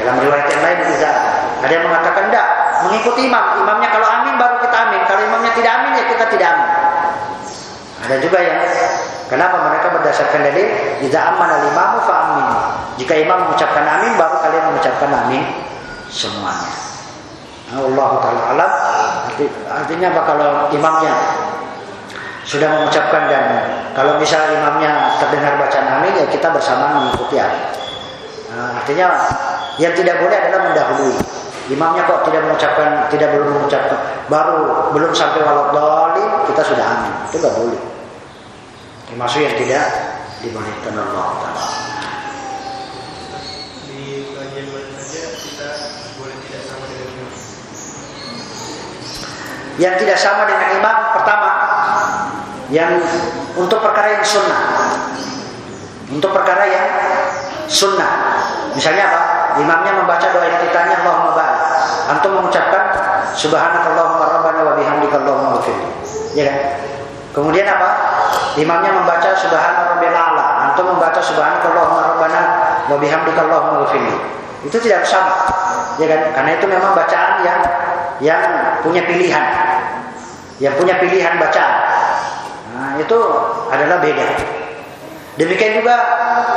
Dalam riwayat yang lain bisa ada yang mengatakan tidak mengikuti imam. Imamnya kalau amin baru kita amin. Kalau imamnya tidak amin ya kita tidak amin. Ada juga yang kenapa mereka berdasarkan dalil jika aman al-imamu fa amin. Jika imam mengucapkan amin baru kalian mengucapkan amin semuanya. Allah taala alam arti, artinya apa kalau imamnya sudah mengucapkan dan kalau misalnya imamnya terdengar bacaan amin ya kita bersama mengikuti amin. Nah, artinya yang tidak boleh adalah mendahului. Imamnya kok tidak mengucapkan, tidak belum mengucapkan, baru belum sampai waladhdallin kita sudah amin. Itu nggak boleh. Termasuk yang tidak dibolehkan Allah Taala. Di bagian mana saja kita boleh tidak sama dengan imam. Yang tidak sama dengan imam pertama yang untuk perkara yang sunnah. Untuk perkara yang sunnah. Misalnya apa? Imamnya membaca doa iftitahnya Allahumma barik. Antum mengucapkan subhanakallahumma rabbana wa bihamdika Allahumma. Ya kan? Kemudian apa? Imamnya membaca subhana rabbil a'la. Antum membaca subhanakallahumma rabbana wa bihamdika Allahumma. Itu tidak sama. Ya kan? Karena itu memang bacaan yang yang punya pilihan. Yang punya pilihan bacaan. Nah, itu adalah beda. Demikian juga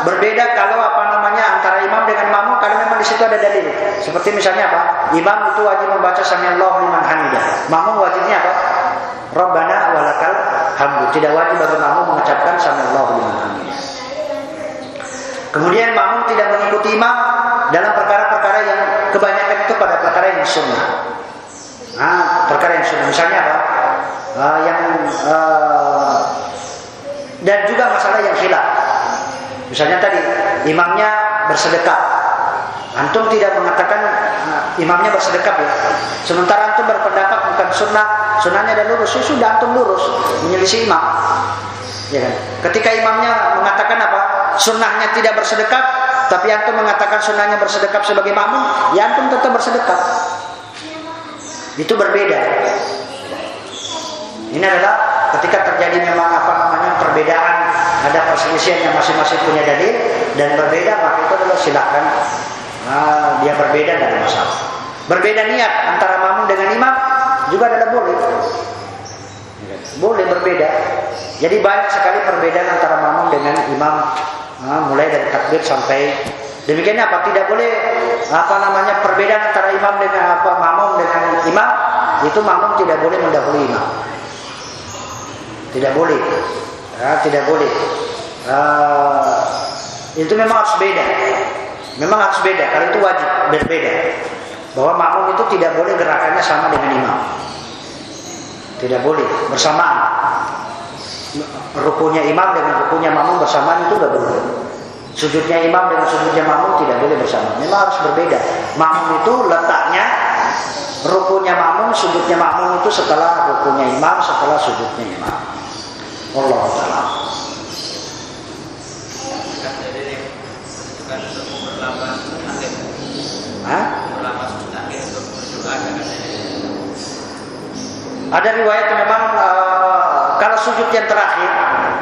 berbeda kalau apa namanya antara imam dengan makmum kalau memang di situ ada dalil. Seperti misalnya apa? Imam itu wajib membaca samiallahu liman hamidah. Makmum wajibnya apa? Rabbana walakal hamdu. Tidak wajib bagi makmum mengucapkan samiallahu liman. Kemudian makmum tidak mengikuti imam dalam perkara-perkara yang kebanyakan itu pada perkara yang sunnah. Nah, perkara yang sunnah. Misalnya apa? Uh, yang uh, dan juga masalah yang khilaf. Misalnya tadi imamnya bersedekah. Antum tidak mengatakan uh, imamnya bersedekah ya. Sementara antum berpendapat bukan sunnah, sunnahnya dan lurus, ya sudah antum lurus menyelisih imam. Ya kan? Ketika imamnya mengatakan apa? Sunnahnya tidak bersedekah, tapi antum mengatakan sunnahnya bersedekah sebagai makmum, ya antum tetap bersedekah. Itu berbeda. Ini adalah ketika terjadi memang apa namanya perbedaan ada perselisihan yang masing-masing punya dalil dan berbeda maka itu adalah silakan nah, dia berbeda dari masalah berbeda niat antara makmum dengan imam juga adalah boleh. Boleh berbeda. Jadi banyak sekali perbedaan antara makmum dengan imam. Nah, mulai dari takbir sampai demikian. Apa tidak boleh? Apa namanya? Perbedaan antara imam dengan apa makmum dengan imam itu makmum tidak boleh mendahului imam. Tidak boleh. Ya, tidak boleh. Uh, itu memang harus beda. Memang harus beda. Karena itu wajib berbeda. Bahwa makmum itu tidak boleh gerakannya sama dengan imam. Tidak boleh bersamaan. Rukunya imam dengan rukunya makmum bersamaan itu tidak boleh. Sujudnya imam dengan sujudnya makmum tidak boleh bersamaan. Memang harus berbeda. Makmum itu letaknya rukunya makmum, sujudnya makmum itu setelah rukunya imam, setelah sujudnya imam. Allah taala. Ada riwayat memang uh, kalau sujud yang terakhir,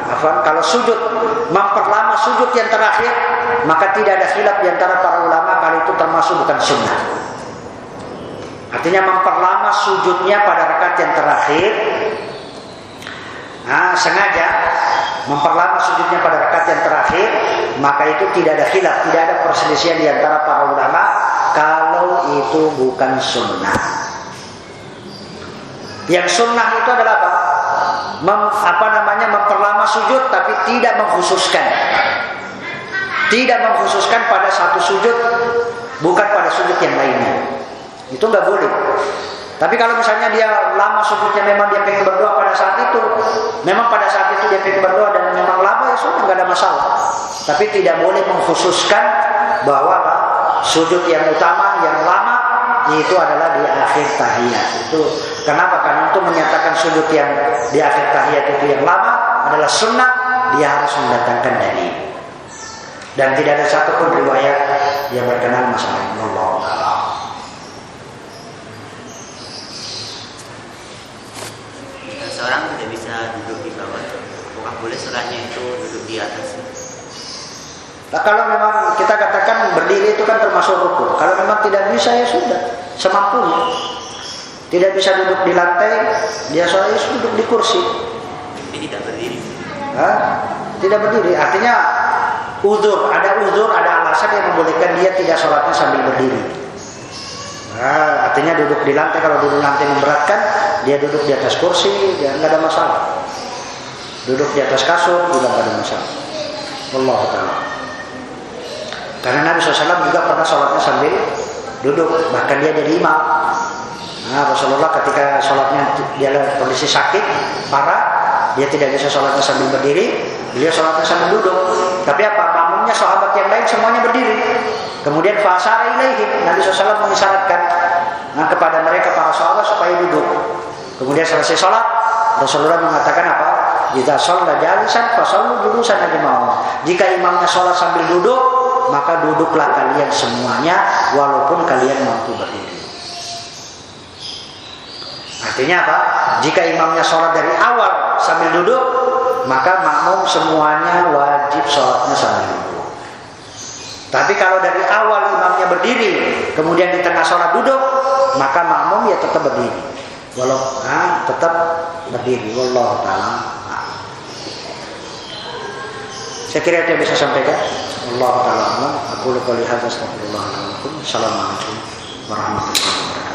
afan, kalau sujud memperlama sujud yang terakhir, maka tidak ada khilaf di antara para ulama kalau itu termasuk bukan sunnah. Artinya memperlama sujudnya pada rakaat yang terakhir nah, sengaja memperlama sujudnya pada rakaat yang terakhir, maka itu tidak ada khilaf, tidak ada perselisihan di antara para ulama kalau itu bukan sunnah. Yang sunnah itu adalah apa? Mem, apa namanya memperlama sujud tapi tidak mengkhususkan. Tidak mengkhususkan pada satu sujud bukan pada sujud yang lainnya. Itu nggak boleh. Tapi kalau misalnya dia lama sujudnya memang dia pengen berdoa pada saat itu, memang pada saat itu dia pengen berdoa dan memang lama ya sudah nggak ada masalah. Tapi tidak boleh mengkhususkan bahwa sujud yang utama yang lama itu adalah di akhir tahiyat. Itu kenapa? Karena itu menyatakan sujud yang di akhir tahiyat itu yang lama adalah sunnah, dia harus mendatangkan dalil. Dan tidak ada satupun riwayat yang berkenan masalah Allah seorang tidak bisa duduk di bawah apakah boleh sholatnya itu duduk di atas Nah, kalau memang kita katakan berdiri itu kan termasuk rukun. Kalau memang tidak bisa ya sudah, semampunya. Tidak bisa duduk di lantai, dia sholat ya duduk di kursi. Tapi tidak berdiri. Hah? Tidak berdiri, artinya uzur, ada uzur, ada alasan yang membolehkan dia tidak sholatnya sambil berdiri. Nah, artinya duduk di lantai kalau duduk lantai memberatkan, dia duduk di atas kursi, dia nggak ada masalah. Duduk di atas kasur juga nggak ada masalah. Allah taala. Karena Nabi SAW juga pernah sholatnya sambil duduk, bahkan dia jadi imam. Nah, Rasulullah ketika sholatnya dia dalam kondisi sakit parah, dia tidak bisa sholatnya sambil berdiri, beliau sholatnya sambil duduk. Tapi apa? Makmumnya sahabat yang lain semuanya berdiri. Kemudian fasara ilaihim, Nabi SAW mengisyaratkan nah, kepada mereka para sahabat supaya duduk. Kemudian selesai sholat, Rasulullah mengatakan apa? Jika sholat jalisan, fasallu julusan aja mau. Jika imamnya sholat sambil duduk, maka duduklah kalian semuanya, walaupun kalian mampu berdiri. Artinya apa? Jika imamnya sholat dari awal sambil duduk, maka makmum semuanya wajib sholatnya sambil duduk. Tapi kalau dari awal imamnya berdiri, kemudian di tengah sholat duduk, maka makmum ya tetap berdiri. Walau nah, tetap berdiri. Wallahu taala. Saya kira itu yang bisa sampaikan. Allah taala Aku qouli hadza astagfirullah Assalamualaikum warahmatullahi wabarakatuh.